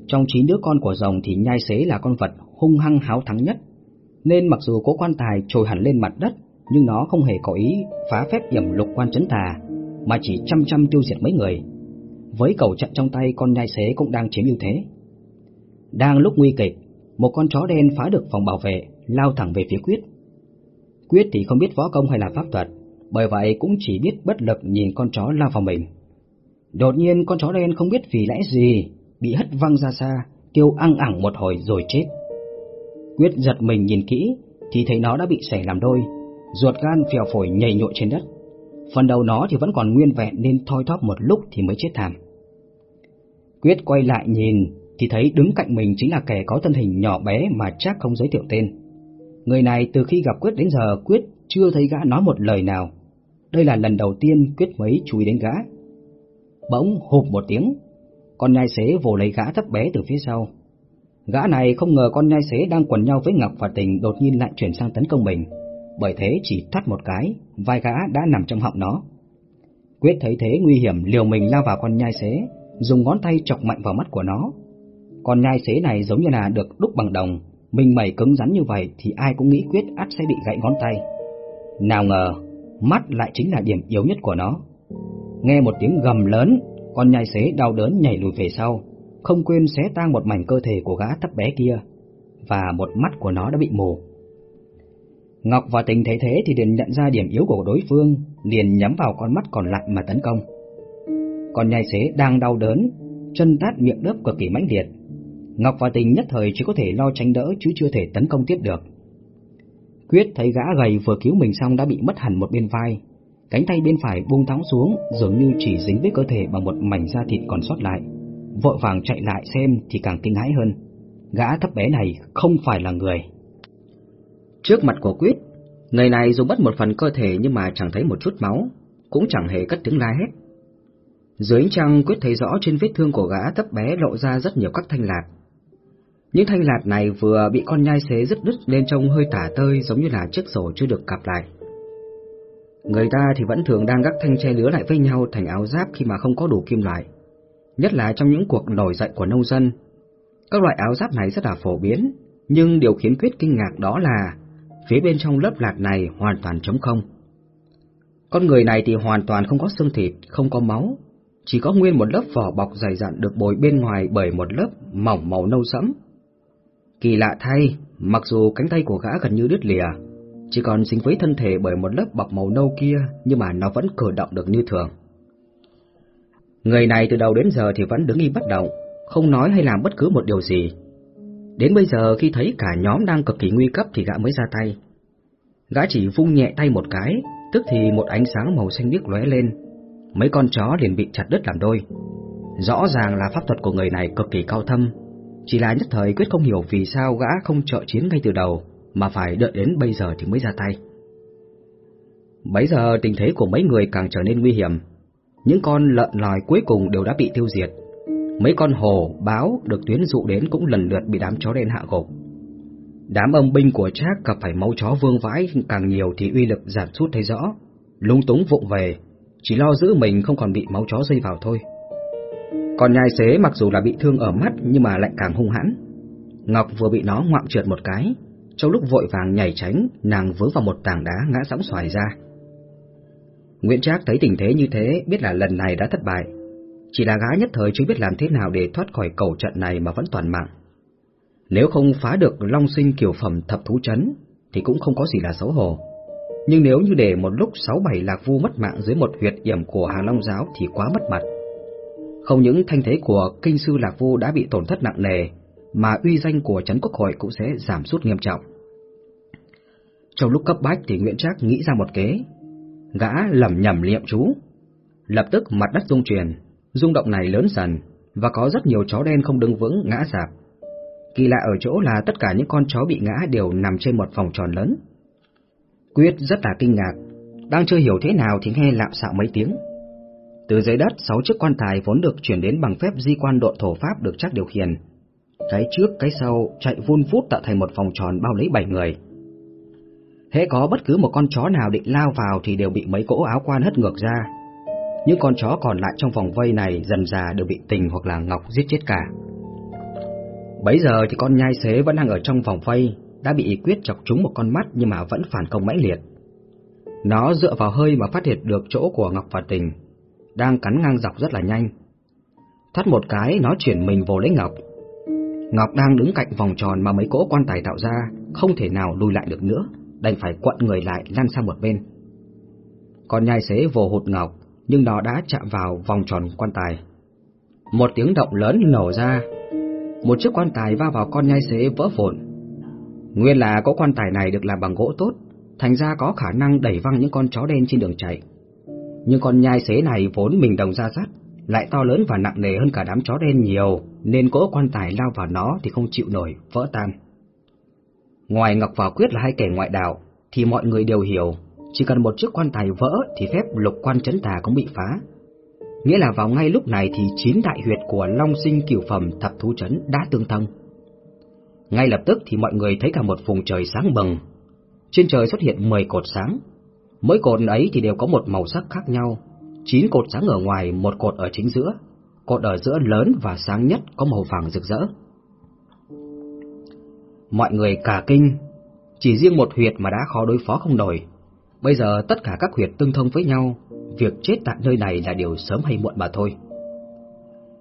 Trong chín đứa con của rồng thì nhai xế là con vật hung hăng háo thắng nhất, nên mặc dù có quan tài trồi hẳn lên mặt đất, nhưng nó không hề có ý phá phép điểm lục quan chấn tà, mà chỉ chăm chăm tiêu diệt mấy người. Với cầu trận trong tay con nhai xế cũng đang chiếm ưu thế. Đang lúc nguy kịch, một con chó đen phá được phòng bảo vệ, lao thẳng về phía Quyết. Quyết thì không biết võ công hay là pháp thuật, bởi vậy cũng chỉ biết bất lực nhìn con chó lao vào mình. Đột nhiên con chó đen không biết vì lẽ gì, bị hất văng ra xa, kêu ăn ẳng một hồi rồi chết. Quyết giật mình nhìn kỹ, thì thấy nó đã bị xẻ làm đôi, ruột gan phèo phổi nhảy nhội trên đất. Phần đầu nó thì vẫn còn nguyên vẹn nên thoi thóp một lúc thì mới chết thảm. Quyết quay lại nhìn thì thấy đứng cạnh mình chính là kẻ có thân hình nhỏ bé mà chắc không giới thiệu tên. Người này từ khi gặp Quyết đến giờ Quyết chưa thấy gã nói một lời nào. Đây là lần đầu tiên Quyết mấy chú ý đến gã. Bỗng hụp một tiếng, con nhai xế vồ lấy gã thấp bé từ phía sau. Gã này không ngờ con nhai xế đang quần nhau với Ngọc và Tình đột nhiên lại chuyển sang tấn công mình. Bởi thế chỉ thắt một cái, vai gã đã nằm trong họng nó. Quyết thấy thế nguy hiểm liều mình lao vào con nhai xế, dùng ngón tay chọc mạnh vào mắt của nó. Con nhai xế này giống như là được đúc bằng đồng, mình mẩy cứng rắn như vậy thì ai cũng nghĩ Quyết ắt sẽ bị gãy ngón tay. Nào ngờ, mắt lại chính là điểm yếu nhất của nó. Nghe một tiếng gầm lớn, con nhai xế đau đớn nhảy lùi về sau, không quên xé tang một mảnh cơ thể của gã thấp bé kia, và một mắt của nó đã bị mù. Ngọc và Tình thấy thế thì liền nhận ra điểm yếu của đối phương, liền nhắm vào con mắt còn lại mà tấn công. Con nhai xế đang đau đớn, chân tát miệng đớp cực kỳ mãnh liệt. Ngọc và Tình nhất thời chỉ có thể lo tránh đỡ chứ chưa thể tấn công tiếp được. Quyết thấy gã gầy vừa cứu mình xong đã bị mất hẳn một bên vai, cánh tay bên phải buông thõng xuống, dường như chỉ dính với cơ thể bằng một mảnh da thịt còn sót lại. Vội vàng chạy lại xem thì càng kinh hãi hơn. Gã thấp bé này không phải là người. Trước mặt của Quyết, người này dù mất một phần cơ thể nhưng mà chẳng thấy một chút máu, cũng chẳng hề cất tiếng la hết. Dưới trăng Quyết thấy rõ trên vết thương của gã thấp bé lộ ra rất nhiều các thanh lạc. Những thanh lạt này vừa bị con nhai xế rất đứt lên trông hơi tả tơi giống như là chiếc rổ chưa được cặp lại. Người ta thì vẫn thường đang gác thanh che lứa lại với nhau thành áo giáp khi mà không có đủ kim loại. Nhất là trong những cuộc nổi dậy của nông dân. Các loại áo giáp này rất là phổ biến, nhưng điều khiến Quyết kinh ngạc đó là phía bên trong lớp lạt này hoàn toàn trống không. Con người này thì hoàn toàn không có xương thịt, không có máu, chỉ có nguyên một lớp vỏ bọc dày dặn được bồi bên ngoài bởi một lớp mỏng màu nâu sẫm. Kỳ lạ thay, mặc dù cánh tay của gã gần như đứt lìa, chỉ còn dính với thân thể bởi một lớp bọc màu nâu kia nhưng mà nó vẫn cử động được như thường. Người này từ đầu đến giờ thì vẫn đứng im bất động, không nói hay làm bất cứ một điều gì. Đến bây giờ khi thấy cả nhóm đang cực kỳ nguy cấp thì gã mới ra tay. Gã chỉ vung nhẹ tay một cái, tức thì một ánh sáng màu xanh biếc lóe lên. Mấy con chó liền bị chặt đứt làm đôi. Rõ ràng là pháp thuật của người này cực kỳ cao thâm, chỉ là nhất thời quyết không hiểu vì sao gã không trợ chiến ngay từ đầu, mà phải đợi đến bây giờ thì mới ra tay. Bấy giờ tình thế của mấy người càng trở nên nguy hiểm. Những con lợn lòi cuối cùng đều đã bị tiêu diệt. Mấy con hổ, báo được tuyến dụ đến cũng lần lượt bị đám chó đen hạ gục. Đám âm binh của Trác gặp phải máu chó vương vãi càng nhiều thì uy lực giảm sút thấy rõ. Lung túng vụng về, chỉ lo giữ mình không còn bị máu chó dây vào thôi. Còn nhai xế mặc dù là bị thương ở mắt nhưng mà lại càng hung hãn. Ngọc vừa bị nó ngoạm trượt một cái, trong lúc vội vàng nhảy tránh, nàng vướng vào một tảng đá ngã sóng xoài ra. Nguyễn Trác thấy tình thế như thế, biết là lần này đã thất bại. Chỉ là gái nhất thời chưa biết làm thế nào để thoát khỏi cầu trận này mà vẫn toàn mạng. Nếu không phá được long sinh kiểu phẩm thập thú chấn, thì cũng không có gì là xấu hổ. Nhưng nếu như để một lúc sáu bảy lạc vu mất mạng dưới một huyệt yểm của hàng Long giáo thì quá mất mặt. Không những thanh thế của kinh sư lạc vu đã bị tổn thất nặng nề, mà uy danh của Trấn Quốc hội cũng sẽ giảm sút nghiêm trọng. Trong lúc cấp bách thì Nguyễn Trác nghĩ ra một kế. Gã lầm nhầm liệm chú. Lập tức mặt đất rung chuyển, rung động này lớn dần, và có rất nhiều chó đen không đứng vững ngã dạp. Kỳ lạ ở chỗ là tất cả những con chó bị ngã đều nằm trên một vòng tròn lớn. Quyết rất là kinh ngạc, đang chưa hiểu thế nào thì nghe lạm xạo mấy tiếng. Từ dưới đất, sáu chiếc quan tài vốn được chuyển đến bằng phép di quan độ thổ pháp được chắc điều khiển. Cái trước, cái sau chạy vun vút tạo thành một vòng tròn bao lấy bảy người. Hễ có bất cứ một con chó nào định lao vào thì đều bị mấy cỗ áo quan hất ngược ra. Những con chó còn lại trong vòng vây này dần già đều bị tình hoặc là ngọc giết chết cả. Bấy giờ thì con nhai xế vẫn đang ở trong vòng vây, đã bị quyết chọc trúng một con mắt nhưng mà vẫn phản công mãnh liệt. Nó dựa vào hơi mà phát hiện được chỗ của Ngọc và Tình, đang cắn ngang dọc rất là nhanh. Thắt một cái, nó chuyển mình vô lấy Ngọc. Ngọc đang đứng cạnh vòng tròn mà mấy cỗ quan tài tạo ra, không thể nào lùi lại được nữa, đành phải quặn người lại lăn sang một bên. Con nhai xế vồ hụt Ngọc, nhưng nó đã chạm vào vòng tròn quan tài. Một tiếng động lớn nổ ra, một chiếc quan tài va vào con nhai xế vỡ vụn. Nguyên là có quan tài này được làm bằng gỗ tốt, thành ra có khả năng đẩy văng những con chó đen trên đường chạy. Nhưng con nhai xế này vốn mình đồng ra sắt, lại to lớn và nặng nề hơn cả đám chó đen nhiều, nên cỗ quan tài lao vào nó thì không chịu nổi, vỡ tan. Ngoài Ngọc và Quyết là hai kẻ ngoại đạo, thì mọi người đều hiểu, chỉ cần một chiếc quan tài vỡ thì phép lục quan chấn tà cũng bị phá. Nghĩa là vào ngay lúc này thì chín đại huyệt của Long Sinh Cửu Phẩm Thập Thú Chấn đã tương thông. Ngay lập tức thì mọi người thấy cả một vùng trời sáng bừng. Trên trời xuất hiện 10 cột sáng. Mỗi cột ấy thì đều có một màu sắc khác nhau. Chín cột sáng ở ngoài, một cột ở chính giữa. Cột ở giữa lớn và sáng nhất có màu vàng rực rỡ. Mọi người cả kinh, chỉ riêng một huyệt mà đã khó đối phó không nổi. Bây giờ tất cả các huyệt tương thông với nhau, việc chết tại nơi này là điều sớm hay muộn mà thôi.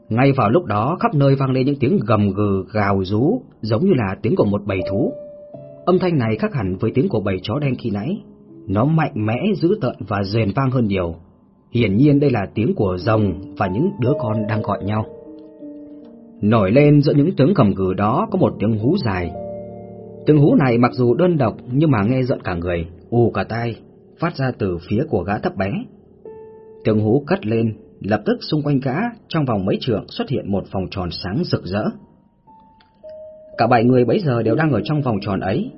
Ngay vào lúc đó, khắp nơi vang lên những tiếng gầm gừ gào rú, giống như là tiếng của một bầy thú. Âm thanh này khác hẳn với tiếng của bầy chó đen khi nãy. Nó mạnh mẽ, dữ tợn và rền vang hơn nhiều. Hiển nhiên đây là tiếng của rồng và những đứa con đang gọi nhau. Nổi lên giữa những tiếng cầm gừ đó có một tiếng hú dài. Tiếng hú này mặc dù đơn độc nhưng mà nghe giận cả người, ù cả tai, phát ra từ phía của gã thấp bé. Tiếng hú cất lên, lập tức xung quanh gã trong vòng mấy trượng xuất hiện một vòng tròn sáng rực rỡ. Cả bảy người bấy giờ đều đang ở trong vòng tròn ấy.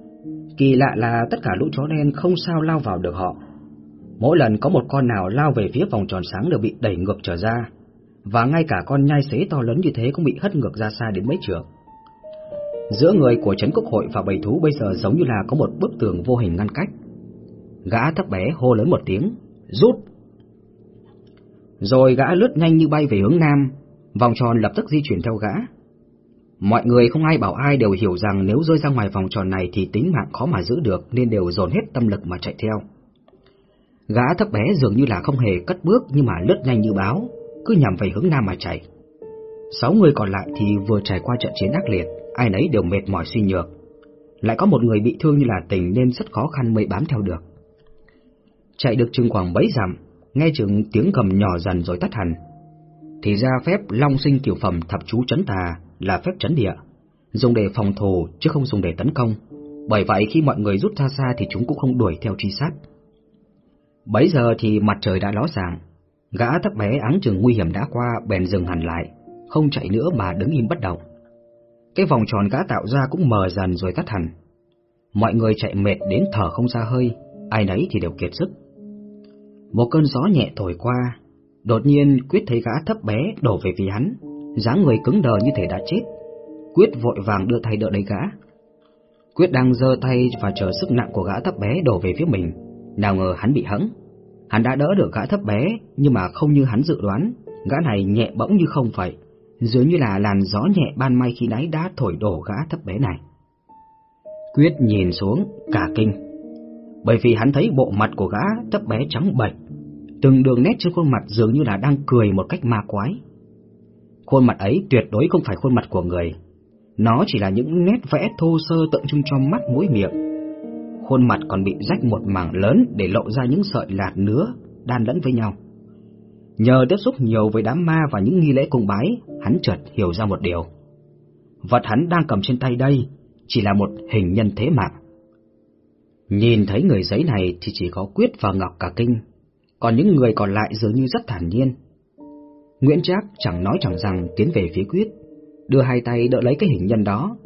Kỳ lạ là tất cả lũ chó đen không sao lao vào được họ. Mỗi lần có một con nào lao về phía vòng tròn sáng đều bị đẩy ngược trở ra, và ngay cả con nhai xế to lớn như thế cũng bị hất ngược ra xa đến mấy trường. Giữa người của Trấn Quốc hội và bầy thú bây giờ giống như là có một bức tường vô hình ngăn cách. Gã thấp bé hô lớn một tiếng, rút! Rồi gã lướt nhanh như bay về hướng nam, vòng tròn lập tức di chuyển theo gã. Mọi người không ai bảo ai đều hiểu rằng nếu rơi ra ngoài vòng tròn này thì tính mạng khó mà giữ được nên đều dồn hết tâm lực mà chạy theo. Gã thấp bé dường như là không hề cất bước nhưng mà lướt nhanh như báo, cứ nhằm về hướng nam mà chạy. Sáu người còn lại thì vừa trải qua trận chiến ác liệt, ai nấy đều mệt mỏi suy nhược. Lại có một người bị thương như là tình nên rất khó khăn mới bám theo được. Chạy được chừng khoảng bấy dặm, nghe chừng tiếng gầm nhỏ dần rồi tắt hẳn. Thì ra phép long sinh kiểu phẩm thập chú chấn tà là phép chấn địa, dùng để phòng thủ chứ không dùng để tấn công. Bởi vậy khi mọi người rút ra xa thì chúng cũng không đuổi theo truy sát. Bấy giờ thì mặt trời đã ló dạng, gã thấp bé áng chừng nguy hiểm đã qua bèn dừng hẳn lại, không chạy nữa mà đứng im bất động. Cái vòng tròn gã tạo ra cũng mờ dần rồi tắt hẳn. Mọi người chạy mệt đến thở không ra hơi, ai nấy thì đều kiệt sức. Một cơn gió nhẹ thổi qua, đột nhiên Quyết thấy gã thấp bé đổ về phía hắn, dáng người cứng đờ như thể đã chết. Quyết vội vàng đưa tay đỡ lấy gã. Quyết đang giơ tay và chờ sức nặng của gã thấp bé đổ về phía mình, nào ngờ hắn bị hẫng. Hắn đã đỡ được gã thấp bé, nhưng mà không như hắn dự đoán, gã này nhẹ bỗng như không vậy, dường như là làn gió nhẹ ban may khi nãy đã thổi đổ gã thấp bé này. Quyết nhìn xuống, cả kinh, bởi vì hắn thấy bộ mặt của gã thấp bé trắng bệch, từng đường nét trên khuôn mặt dường như là đang cười một cách ma quái. Khuôn mặt ấy tuyệt đối không phải khuôn mặt của người, nó chỉ là những nét vẽ thô sơ tượng trưng cho mắt mũi miệng. Khuôn mặt còn bị rách một mảng lớn để lộ ra những sợi lạt nứa đan lẫn với nhau. Nhờ tiếp xúc nhiều với đám ma và những nghi lễ cung bái, hắn chợt hiểu ra một điều. Vật hắn đang cầm trên tay đây chỉ là một hình nhân thế mạng. Nhìn thấy người giấy này thì chỉ có Quyết và Ngọc cả kinh, còn những người còn lại dường như rất thản nhiên. Nguyễn Trác chẳng nói chẳng rằng tiến về phía Quyết, đưa hai tay đỡ lấy cái hình nhân đó.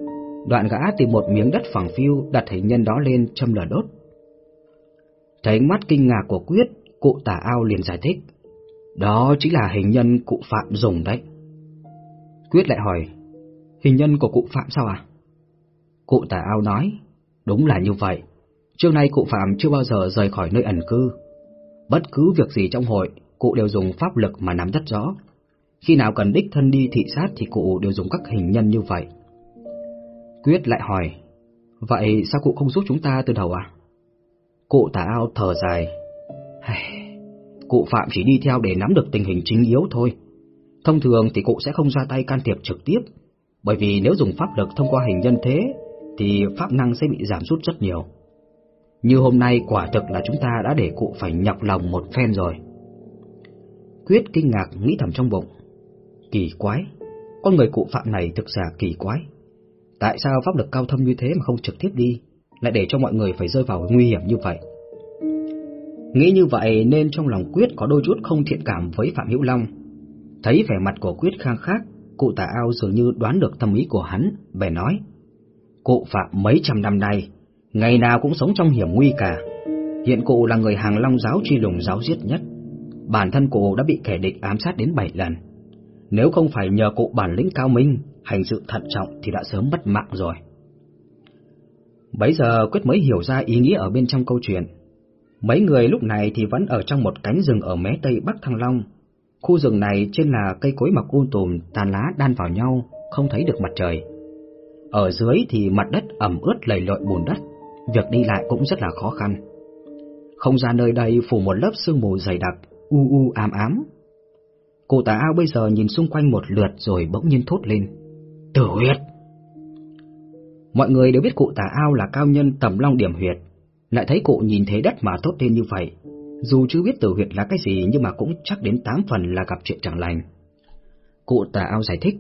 Đoạn gã tìm một miếng đất phẳng phiu đặt hình nhân đó lên châm lửa đốt. Thấy mắt kinh ngạc của Quyết, cụ tả ao liền giải thích. Đó chính là hình nhân cụ Phạm dùng đấy. Quyết lại hỏi, hình nhân của cụ Phạm sao à? Cụ tả ao nói, đúng là như vậy. Trước nay cụ Phạm chưa bao giờ rời khỏi nơi ẩn cư. Bất cứ việc gì trong hội, cụ đều dùng pháp lực mà nắm rất rõ. Khi nào cần đích thân đi thị sát thì cụ đều dùng các hình nhân như vậy. Quyết lại hỏi, vậy sao cụ không giúp chúng ta từ đầu à? Cụ tả ao thở dài. Cụ Phạm chỉ đi theo để nắm được tình hình chính yếu thôi. Thông thường thì cụ sẽ không ra tay can thiệp trực tiếp, bởi vì nếu dùng pháp lực thông qua hình nhân thế, thì pháp năng sẽ bị giảm sút rất nhiều. Như hôm nay quả thực là chúng ta đã để cụ phải nhọc lòng một phen rồi. Quyết kinh ngạc nghĩ thầm trong bụng. Kỳ quái, con người cụ Phạm này thực ra kỳ quái. Tại sao pháp lực cao thâm như thế mà không trực tiếp đi, lại để cho mọi người phải rơi vào nguy hiểm như vậy? Nghĩ như vậy nên trong lòng Quyết có đôi chút không thiện cảm với Phạm Hữu Long. Thấy vẻ mặt của Quyết khang khác, cụ tà ao dường như đoán được tâm ý của hắn, bèn nói. Cụ Phạm mấy trăm năm nay, ngày nào cũng sống trong hiểm nguy cả. Hiện cụ là người hàng long giáo truy lùng giáo giết nhất. Bản thân cụ đã bị kẻ địch ám sát đến bảy lần. Nếu không phải nhờ cụ bản lĩnh cao minh, hành sự thận trọng thì đã sớm mất mạng rồi. Bấy giờ Quyết mới hiểu ra ý nghĩa ở bên trong câu chuyện. Mấy người lúc này thì vẫn ở trong một cánh rừng ở mé tây bắc Thăng Long. Khu rừng này trên là cây cối mọc um tùm, tàn lá đan vào nhau, không thấy được mặt trời. Ở dưới thì mặt đất ẩm ướt lầy lội bùn đất, việc đi lại cũng rất là khó khăn. Không gian nơi đây phủ một lớp sương mù dày đặc, u u ám ám. Cụ tà ao bây giờ nhìn xung quanh một lượt rồi bỗng nhiên thốt lên. Tử huyệt! Mọi người đều biết cụ tà ao là cao nhân tầm long điểm huyệt, lại thấy cụ nhìn thấy đất mà tốt lên như vậy. Dù chưa biết tử huyệt là cái gì nhưng mà cũng chắc đến tám phần là gặp chuyện chẳng lành. Cụ tà ao giải thích.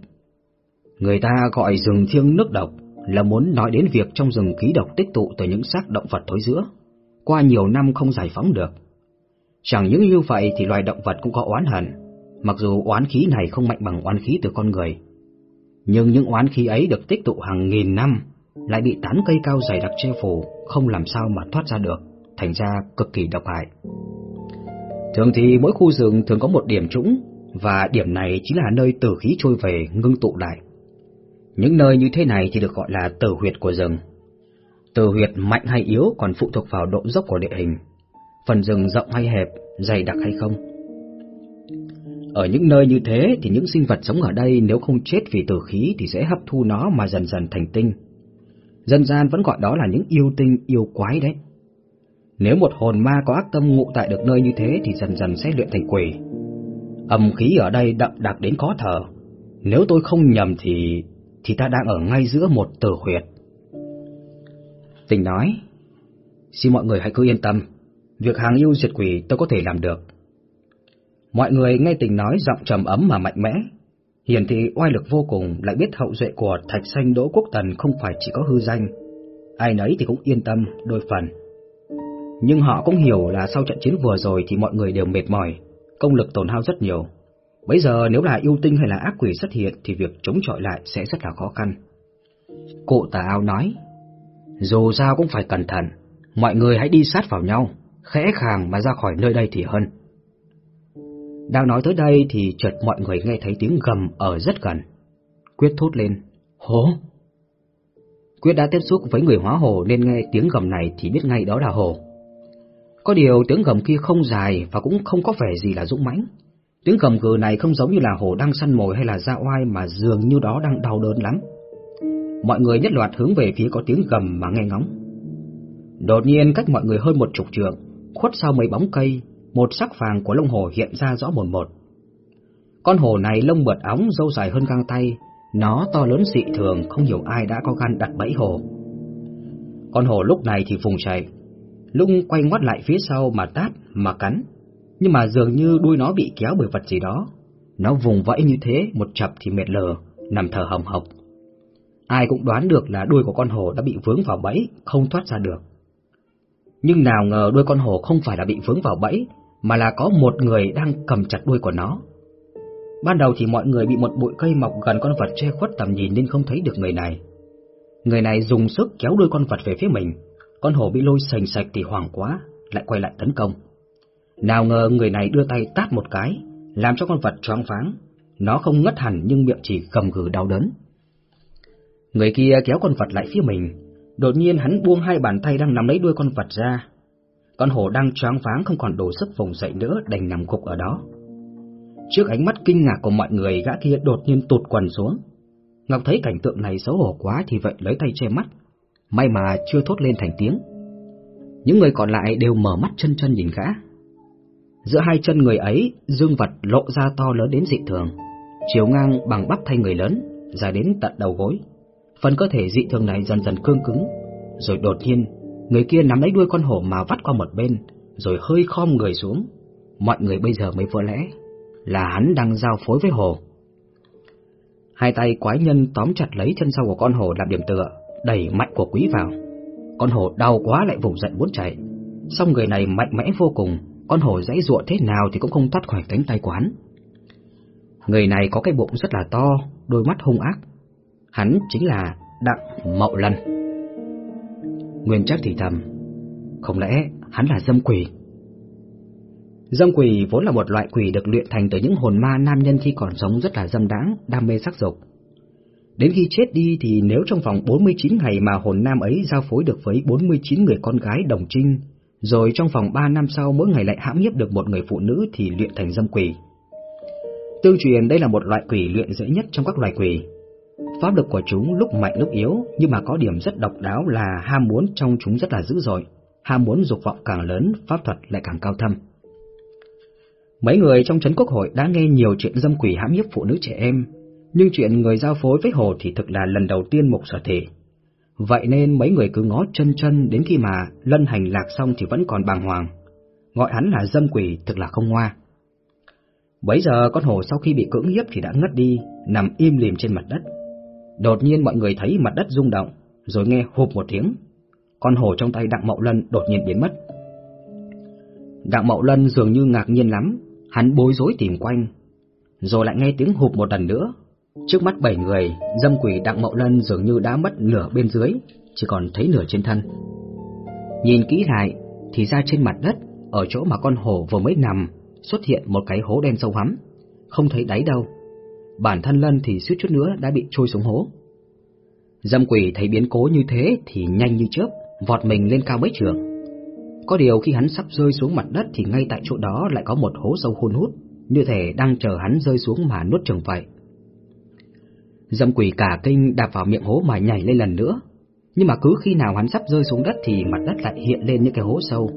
Người ta gọi rừng thiêng nước độc là muốn nói đến việc trong rừng khí độc tích tụ từ những xác động vật thối giữa, qua nhiều năm không giải phóng được. Chẳng những như vậy thì loài động vật cũng có oán hận, mặc dù oán khí này không mạnh bằng oán khí từ con người. Nhưng những oán khí ấy được tích tụ hàng nghìn năm, lại bị tán cây cao dày đặc che phủ, không làm sao mà thoát ra được, thành ra cực kỳ độc hại. Thường thì mỗi khu rừng thường có một điểm trũng, và điểm này chính là nơi tử khí trôi về ngưng tụ lại. Những nơi như thế này thì được gọi là tử huyệt của rừng. Tử huyệt mạnh hay yếu còn phụ thuộc vào độ dốc của địa hình, phần rừng rộng hay hẹp, dày đặc hay không. Ở những nơi như thế thì những sinh vật sống ở đây nếu không chết vì tử khí thì sẽ hấp thu nó mà dần dần thành tinh. Dân gian vẫn gọi đó là những yêu tinh yêu quái đấy. Nếu một hồn ma có ác tâm ngụ tại được nơi như thế thì dần dần sẽ luyện thành quỷ. Âm khí ở đây đậm đặc đến khó thở. Nếu tôi không nhầm thì thì ta đang ở ngay giữa một tử huyệt. Tình nói, xin mọi người hãy cứ yên tâm, việc hàng yêu diệt quỷ tôi có thể làm được. Mọi người nghe tình nói giọng trầm ấm mà mạnh mẽ, hiển thị oai lực vô cùng lại biết hậu duệ của Thạch Xanh Đỗ Quốc Tần không phải chỉ có hư danh, ai nấy thì cũng yên tâm đôi phần. Nhưng họ cũng hiểu là sau trận chiến vừa rồi thì mọi người đều mệt mỏi, công lực tổn hao rất nhiều. Bây giờ nếu là yêu tinh hay là ác quỷ xuất hiện thì việc chống chọi lại sẽ rất là khó khăn. Cụ tà ao nói, dù sao cũng phải cẩn thận, mọi người hãy đi sát vào nhau, khẽ khàng mà ra khỏi nơi đây thì hơn. Đang nói tới đây thì chợt mọi người nghe thấy tiếng gầm ở rất gần. Quyết thốt lên, hố! Quyết đã tiếp xúc với người hóa hồ nên nghe tiếng gầm này thì biết ngay đó là hồ. Có điều tiếng gầm kia không dài và cũng không có vẻ gì là dũng mãnh. Tiếng gầm gừ này không giống như là hổ đang săn mồi hay là ra oai mà dường như đó đang đau đớn lắm. Mọi người nhất loạt hướng về phía có tiếng gầm mà nghe ngóng. Đột nhiên cách mọi người hơn một chục trượng, khuất sau mấy bóng cây, một sắc vàng của lông hồ hiện ra rõ một một. Con hồ này lông bượt óng, dâu dài hơn găng tay, nó to lớn dị thường, không hiểu ai đã có gan đặt bẫy hồ. Con hồ lúc này thì phùng chạy, lúc quay ngoắt lại phía sau mà tát, mà cắn, nhưng mà dường như đuôi nó bị kéo bởi vật gì đó. Nó vùng vẫy như thế, một chập thì mệt lờ, nằm thở hồng hộc. Ai cũng đoán được là đuôi của con hổ đã bị vướng vào bẫy, không thoát ra được. Nhưng nào ngờ đuôi con hổ không phải là bị vướng vào bẫy, mà là có một người đang cầm chặt đuôi của nó. Ban đầu thì mọi người bị một bụi cây mọc gần con vật che khuất tầm nhìn nên không thấy được người này. Người này dùng sức kéo đuôi con vật về phía mình, con hổ bị lôi sành sạch thì hoảng quá, lại quay lại tấn công. Nào ngờ người này đưa tay tát một cái, làm cho con vật choáng váng. Nó không ngất hẳn nhưng miệng chỉ gầm gừ đau đớn. Người kia kéo con vật lại phía mình, đột nhiên hắn buông hai bàn tay đang nắm lấy đuôi con vật ra. Con hổ đang choáng váng không còn đủ sức vùng dậy nữa đành nằm gục ở đó. Trước ánh mắt kinh ngạc của mọi người, gã kia đột nhiên tụt quần xuống. Ngọc thấy cảnh tượng này xấu hổ quá thì vậy lấy tay che mắt. May mà chưa thốt lên thành tiếng. Những người còn lại đều mở mắt chân chân nhìn gã. Giữa hai chân người ấy, dương vật lộ ra to lớn đến dị thường, chiều ngang bằng bắp thay người lớn, dài đến tận đầu gối. Phần cơ thể dị thường này dần dần cương cứng, rồi đột nhiên, người kia nắm lấy đuôi con hổ mà vắt qua một bên, rồi hơi khom người xuống. Mọi người bây giờ mới vỡ lẽ là hắn đang giao phối với hổ. Hai tay quái nhân tóm chặt lấy chân sau của con hổ làm điểm tựa, đẩy mạnh của quý vào. Con hổ đau quá lại vùng dậy muốn chạy. Song người này mạnh mẽ vô cùng, con hổ dãy ruộng thế nào thì cũng không thoát khỏi cánh tay của hắn. Người này có cái bụng rất là to, đôi mắt hung ác. Hắn chính là Đặng Mậu Lân. Nguyên chắc thì thầm, không lẽ hắn là dâm quỷ? Dâm quỷ vốn là một loại quỷ được luyện thành từ những hồn ma nam nhân khi còn sống rất là dâm đáng, đam mê sắc dục. Đến khi chết đi thì nếu trong vòng 49 ngày mà hồn nam ấy giao phối được với 49 người con gái đồng trinh, rồi trong vòng 3 năm sau mỗi ngày lại hãm hiếp được một người phụ nữ thì luyện thành dâm quỷ. Tương truyền đây là một loại quỷ luyện dễ nhất trong các loài quỷ. Pháp lực của chúng lúc mạnh lúc yếu, nhưng mà có điểm rất độc đáo là ham muốn trong chúng rất là dữ dội, ham muốn dục vọng càng lớn, pháp thuật lại càng cao thâm. Mấy người trong trấn quốc hội đã nghe nhiều chuyện dâm quỷ hãm hiếp phụ nữ trẻ em, nhưng chuyện người giao phối với hồ thì thực là lần đầu tiên mục sở thể. Vậy nên mấy người cứ ngó chân chân đến khi mà lân hành lạc xong thì vẫn còn bàng hoàng. Gọi hắn là dâm quỷ thực là không ngoa. Bấy giờ con hổ sau khi bị cưỡng hiếp thì đã ngất đi, nằm im lìm trên mặt đất. Đột nhiên mọi người thấy mặt đất rung động, rồi nghe hụp một tiếng. Con hổ trong tay Đặng Mậu Lân đột nhiên biến mất. Đặng Mậu Lân dường như ngạc nhiên lắm, hắn bối rối tìm quanh. Rồi lại nghe tiếng hụp một lần nữa. Trước mắt bảy người, dâm quỷ Đặng Mậu Lân dường như đã mất nửa bên dưới, chỉ còn thấy nửa trên thân. Nhìn kỹ lại, thì ra trên mặt đất, ở chỗ mà con hổ vừa mới nằm, xuất hiện một cái hố đen sâu hắm, không thấy đáy đâu. Bản thân Lân thì suýt chút nữa đã bị trôi xuống hố. Dâm quỷ thấy biến cố như thế thì nhanh như chớp, vọt mình lên cao mấy trường. Có điều khi hắn sắp rơi xuống mặt đất thì ngay tại chỗ đó lại có một hố sâu hun hút, như thể đang chờ hắn rơi xuống mà nuốt chừng vậy. Dâm quỷ cả kinh đạp vào miệng hố mà nhảy lên lần nữa, nhưng mà cứ khi nào hắn sắp rơi xuống đất thì mặt đất lại hiện lên những cái hố sâu.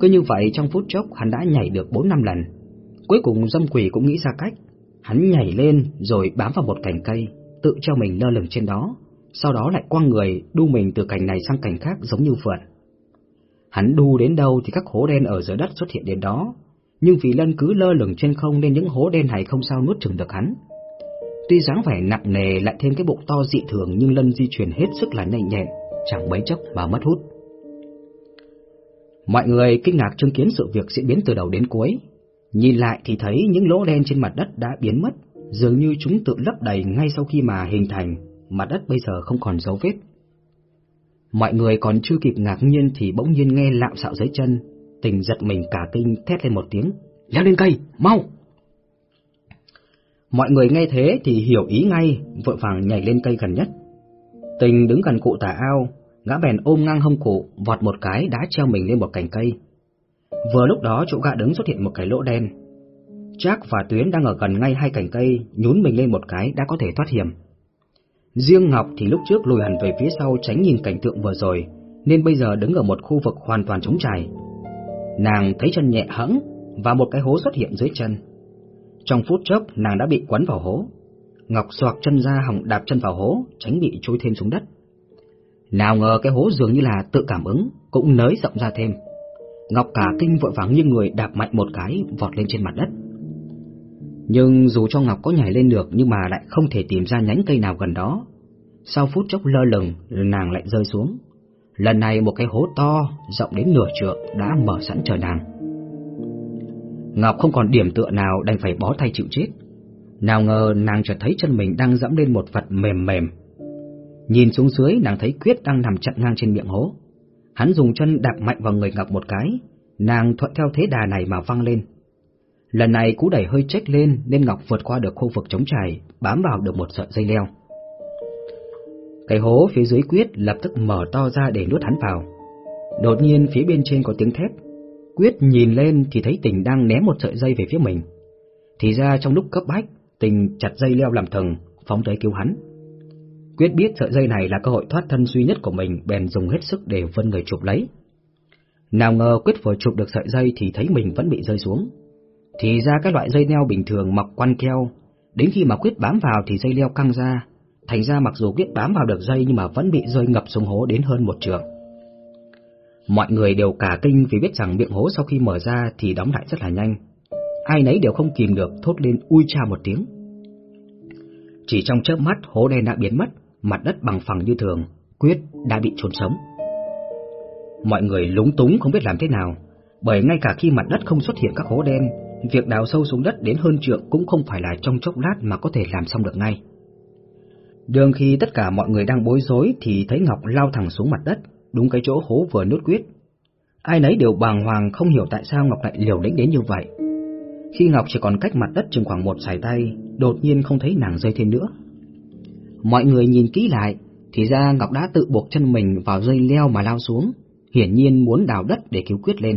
Cứ như vậy trong phút chốc hắn đã nhảy được 4 năm lần. Cuối cùng dâm quỷ cũng nghĩ ra cách, hắn nhảy lên rồi bám vào một cành cây, tự cho mình lơ lửng trên đó, sau đó lại quăng người đu mình từ cành này sang cành khác giống như phượn. Hắn đu đến đâu thì các hố đen ở dưới đất xuất hiện đến đó, nhưng vì lân cứ lơ lửng trên không nên những hố đen này không sao nuốt chừng được hắn. Tuy dáng vẻ nặng nề lại thêm cái bụng to dị thường nhưng lân di chuyển hết sức là nhanh nhẹn, chẳng mấy chốc mà mất hút. Mọi người kinh ngạc chứng kiến sự việc diễn biến từ đầu đến cuối. Nhìn lại thì thấy những lỗ đen trên mặt đất đã biến mất, dường như chúng tự lấp đầy ngay sau khi mà hình thành, mặt đất bây giờ không còn dấu vết. Mọi người còn chưa kịp ngạc nhiên thì bỗng nhiên nghe lạo xạo dưới chân, tình giật mình cả kinh thét lên một tiếng, leo lên cây, mau! Mọi người nghe thế thì hiểu ý ngay, vội vàng nhảy lên cây gần nhất. Tình đứng gần cụ tà ao, gã bèn ôm ngang hông cụ, vọt một cái đã treo mình lên một cành cây. Vừa lúc đó chỗ gã đứng xuất hiện một cái lỗ đen. Trác và Tuyến đang ở gần ngay hai cành cây, nhún mình lên một cái đã có thể thoát hiểm. Riêng Ngọc thì lúc trước lùi hẳn về phía sau tránh nhìn cảnh tượng vừa rồi, nên bây giờ đứng ở một khu vực hoàn toàn trống trải. Nàng thấy chân nhẹ hẫng và một cái hố xuất hiện dưới chân. Trong phút chốc nàng đã bị quấn vào hố. Ngọc xoạc chân ra hòng đạp chân vào hố, tránh bị trôi thêm xuống đất. Nào ngờ cái hố dường như là tự cảm ứng, cũng nới rộng ra thêm. Ngọc cả kinh vội vàng như người đạp mạnh một cái, vọt lên trên mặt đất. Nhưng dù cho Ngọc có nhảy lên được nhưng mà lại không thể tìm ra nhánh cây nào gần đó. Sau phút chốc lơ lửng, nàng lại rơi xuống. Lần này một cái hố to, rộng đến nửa trượng đã mở sẵn chờ nàng. Ngọc không còn điểm tựa nào đành phải bó tay chịu chết. Nào ngờ nàng chợt thấy chân mình đang dẫm lên một vật mềm mềm. Nhìn xuống dưới nàng thấy Quyết đang nằm chặn ngang trên miệng hố. Hắn dùng chân đạp mạnh vào người Ngọc một cái, nàng thuận theo thế đà này mà văng lên. Lần này cú đẩy hơi chết lên nên Ngọc vượt qua được khu vực chống trải, bám vào được một sợi dây leo. Cái hố phía dưới quyết lập tức mở to ra để nuốt hắn vào. Đột nhiên phía bên trên có tiếng thép. Quyết nhìn lên thì thấy tình đang ném một sợi dây về phía mình. Thì ra trong lúc cấp bách, tình chặt dây leo làm thừng, phóng tới cứu hắn. Quyết biết sợi dây này là cơ hội thoát thân duy nhất của mình, bèn dùng hết sức để vân người chụp lấy. Nào ngờ Quyết vừa chụp được sợi dây thì thấy mình vẫn bị rơi xuống. Thì ra các loại dây leo bình thường mọc quăn keo, đến khi mà Quyết bám vào thì dây leo căng ra, thành ra mặc dù Quyết bám vào được dây nhưng mà vẫn bị rơi ngập xuống hố đến hơn một trượng. Mọi người đều cả kinh vì biết rằng miệng hố sau khi mở ra thì đóng lại rất là nhanh. Ai nấy đều không kìm được thốt lên ui cha một tiếng. Chỉ trong chớp mắt hố đen đã biến mất, mặt đất bằng phẳng như thường, Quyết đã bị chôn sống. Mọi người lúng túng không biết làm thế nào, bởi ngay cả khi mặt đất không xuất hiện các hố đen, việc đào sâu xuống đất đến hơn trượng cũng không phải là trong chốc lát mà có thể làm xong được ngay. Đường khi tất cả mọi người đang bối rối thì thấy Ngọc lao thẳng xuống mặt đất, đúng cái chỗ hố vừa nốt quyết. Ai nấy đều bàng hoàng không hiểu tại sao Ngọc lại liều lĩnh đến như vậy. Khi Ngọc chỉ còn cách mặt đất chừng khoảng một sải tay, đột nhiên không thấy nàng rơi thêm nữa. Mọi người nhìn kỹ lại, thì ra Ngọc đã tự buộc chân mình vào dây leo mà lao xuống, hiển nhiên muốn đào đất để cứu quyết lên.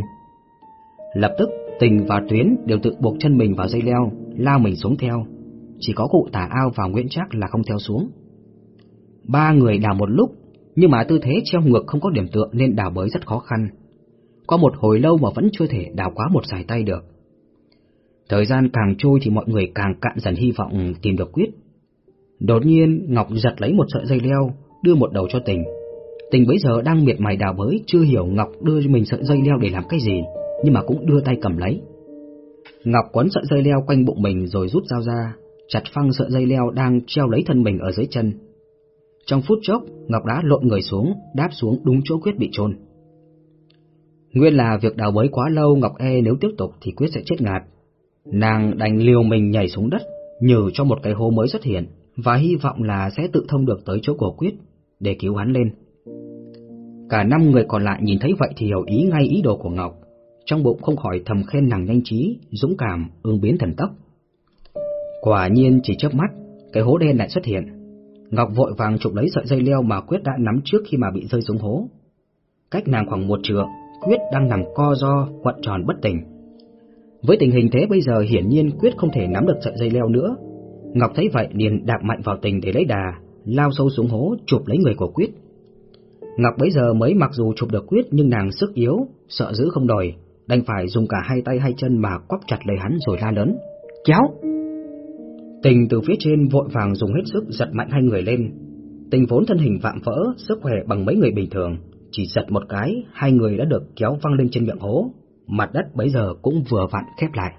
Lập tức, Tình và Tuyến đều tự buộc chân mình vào dây leo, lao mình xuống theo. Chỉ có cụ tả ao và Nguyễn Trác là không theo xuống. Ba người đào một lúc, nhưng mà tư thế treo ngược không có điểm tựa nên đào bới rất khó khăn. Qua một hồi lâu mà vẫn chưa thể đào quá một sải tay được. Thời gian càng trôi thì mọi người càng cạn dần hy vọng tìm được quyết. Đột nhiên Ngọc giật lấy một sợi dây leo, đưa một đầu cho tình. Tình bấy giờ đang miệt mài đào bới, chưa hiểu Ngọc đưa cho mình sợi dây leo để làm cái gì, nhưng mà cũng đưa tay cầm lấy. Ngọc quấn sợi dây leo quanh bụng mình rồi rút dao ra, chặt phăng sợi dây leo đang treo lấy thân mình ở dưới chân. Trong phút chốc, Ngọc đã lộn người xuống, đáp xuống đúng chỗ Quyết bị trôn. Nguyên là việc đào bới quá lâu Ngọc e nếu tiếp tục thì Quyết sẽ chết ngạt. Nàng đành liều mình nhảy xuống đất, nhử cho một cái hố mới xuất hiện, và hy vọng là sẽ tự thông được tới chỗ của Quyết, để cứu hắn lên. Cả năm người còn lại nhìn thấy vậy thì hiểu ý ngay ý đồ của Ngọc, trong bụng không khỏi thầm khen nàng nhanh trí, dũng cảm, ương biến thần tốc. Quả nhiên chỉ chớp mắt, cái hố đen lại xuất hiện. Ngọc vội vàng chụp lấy sợi dây leo mà Quyết đã nắm trước khi mà bị rơi xuống hố. Cách nàng khoảng một trượng, Quyết đang nằm co do, quặn tròn bất tỉnh. Với tình hình thế bây giờ hiển nhiên Quyết không thể nắm được sợi dây leo nữa. Ngọc thấy vậy liền đạp mạnh vào tình để lấy đà, lao sâu xuống hố chụp lấy người của Quyết. Ngọc bấy giờ mới mặc dù chụp được Quyết nhưng nàng sức yếu, sợ giữ không đòi, đành phải dùng cả hai tay hai chân mà quắp chặt lấy hắn rồi la lớn. Kéo! Tình từ phía trên vội vàng dùng hết sức giật mạnh hai người lên. Tình vốn thân hình vạm vỡ, sức khỏe bằng mấy người bình thường, chỉ giật một cái, hai người đã được kéo văng lên trên miệng hố, mặt đất bấy giờ cũng vừa vặn khép lại.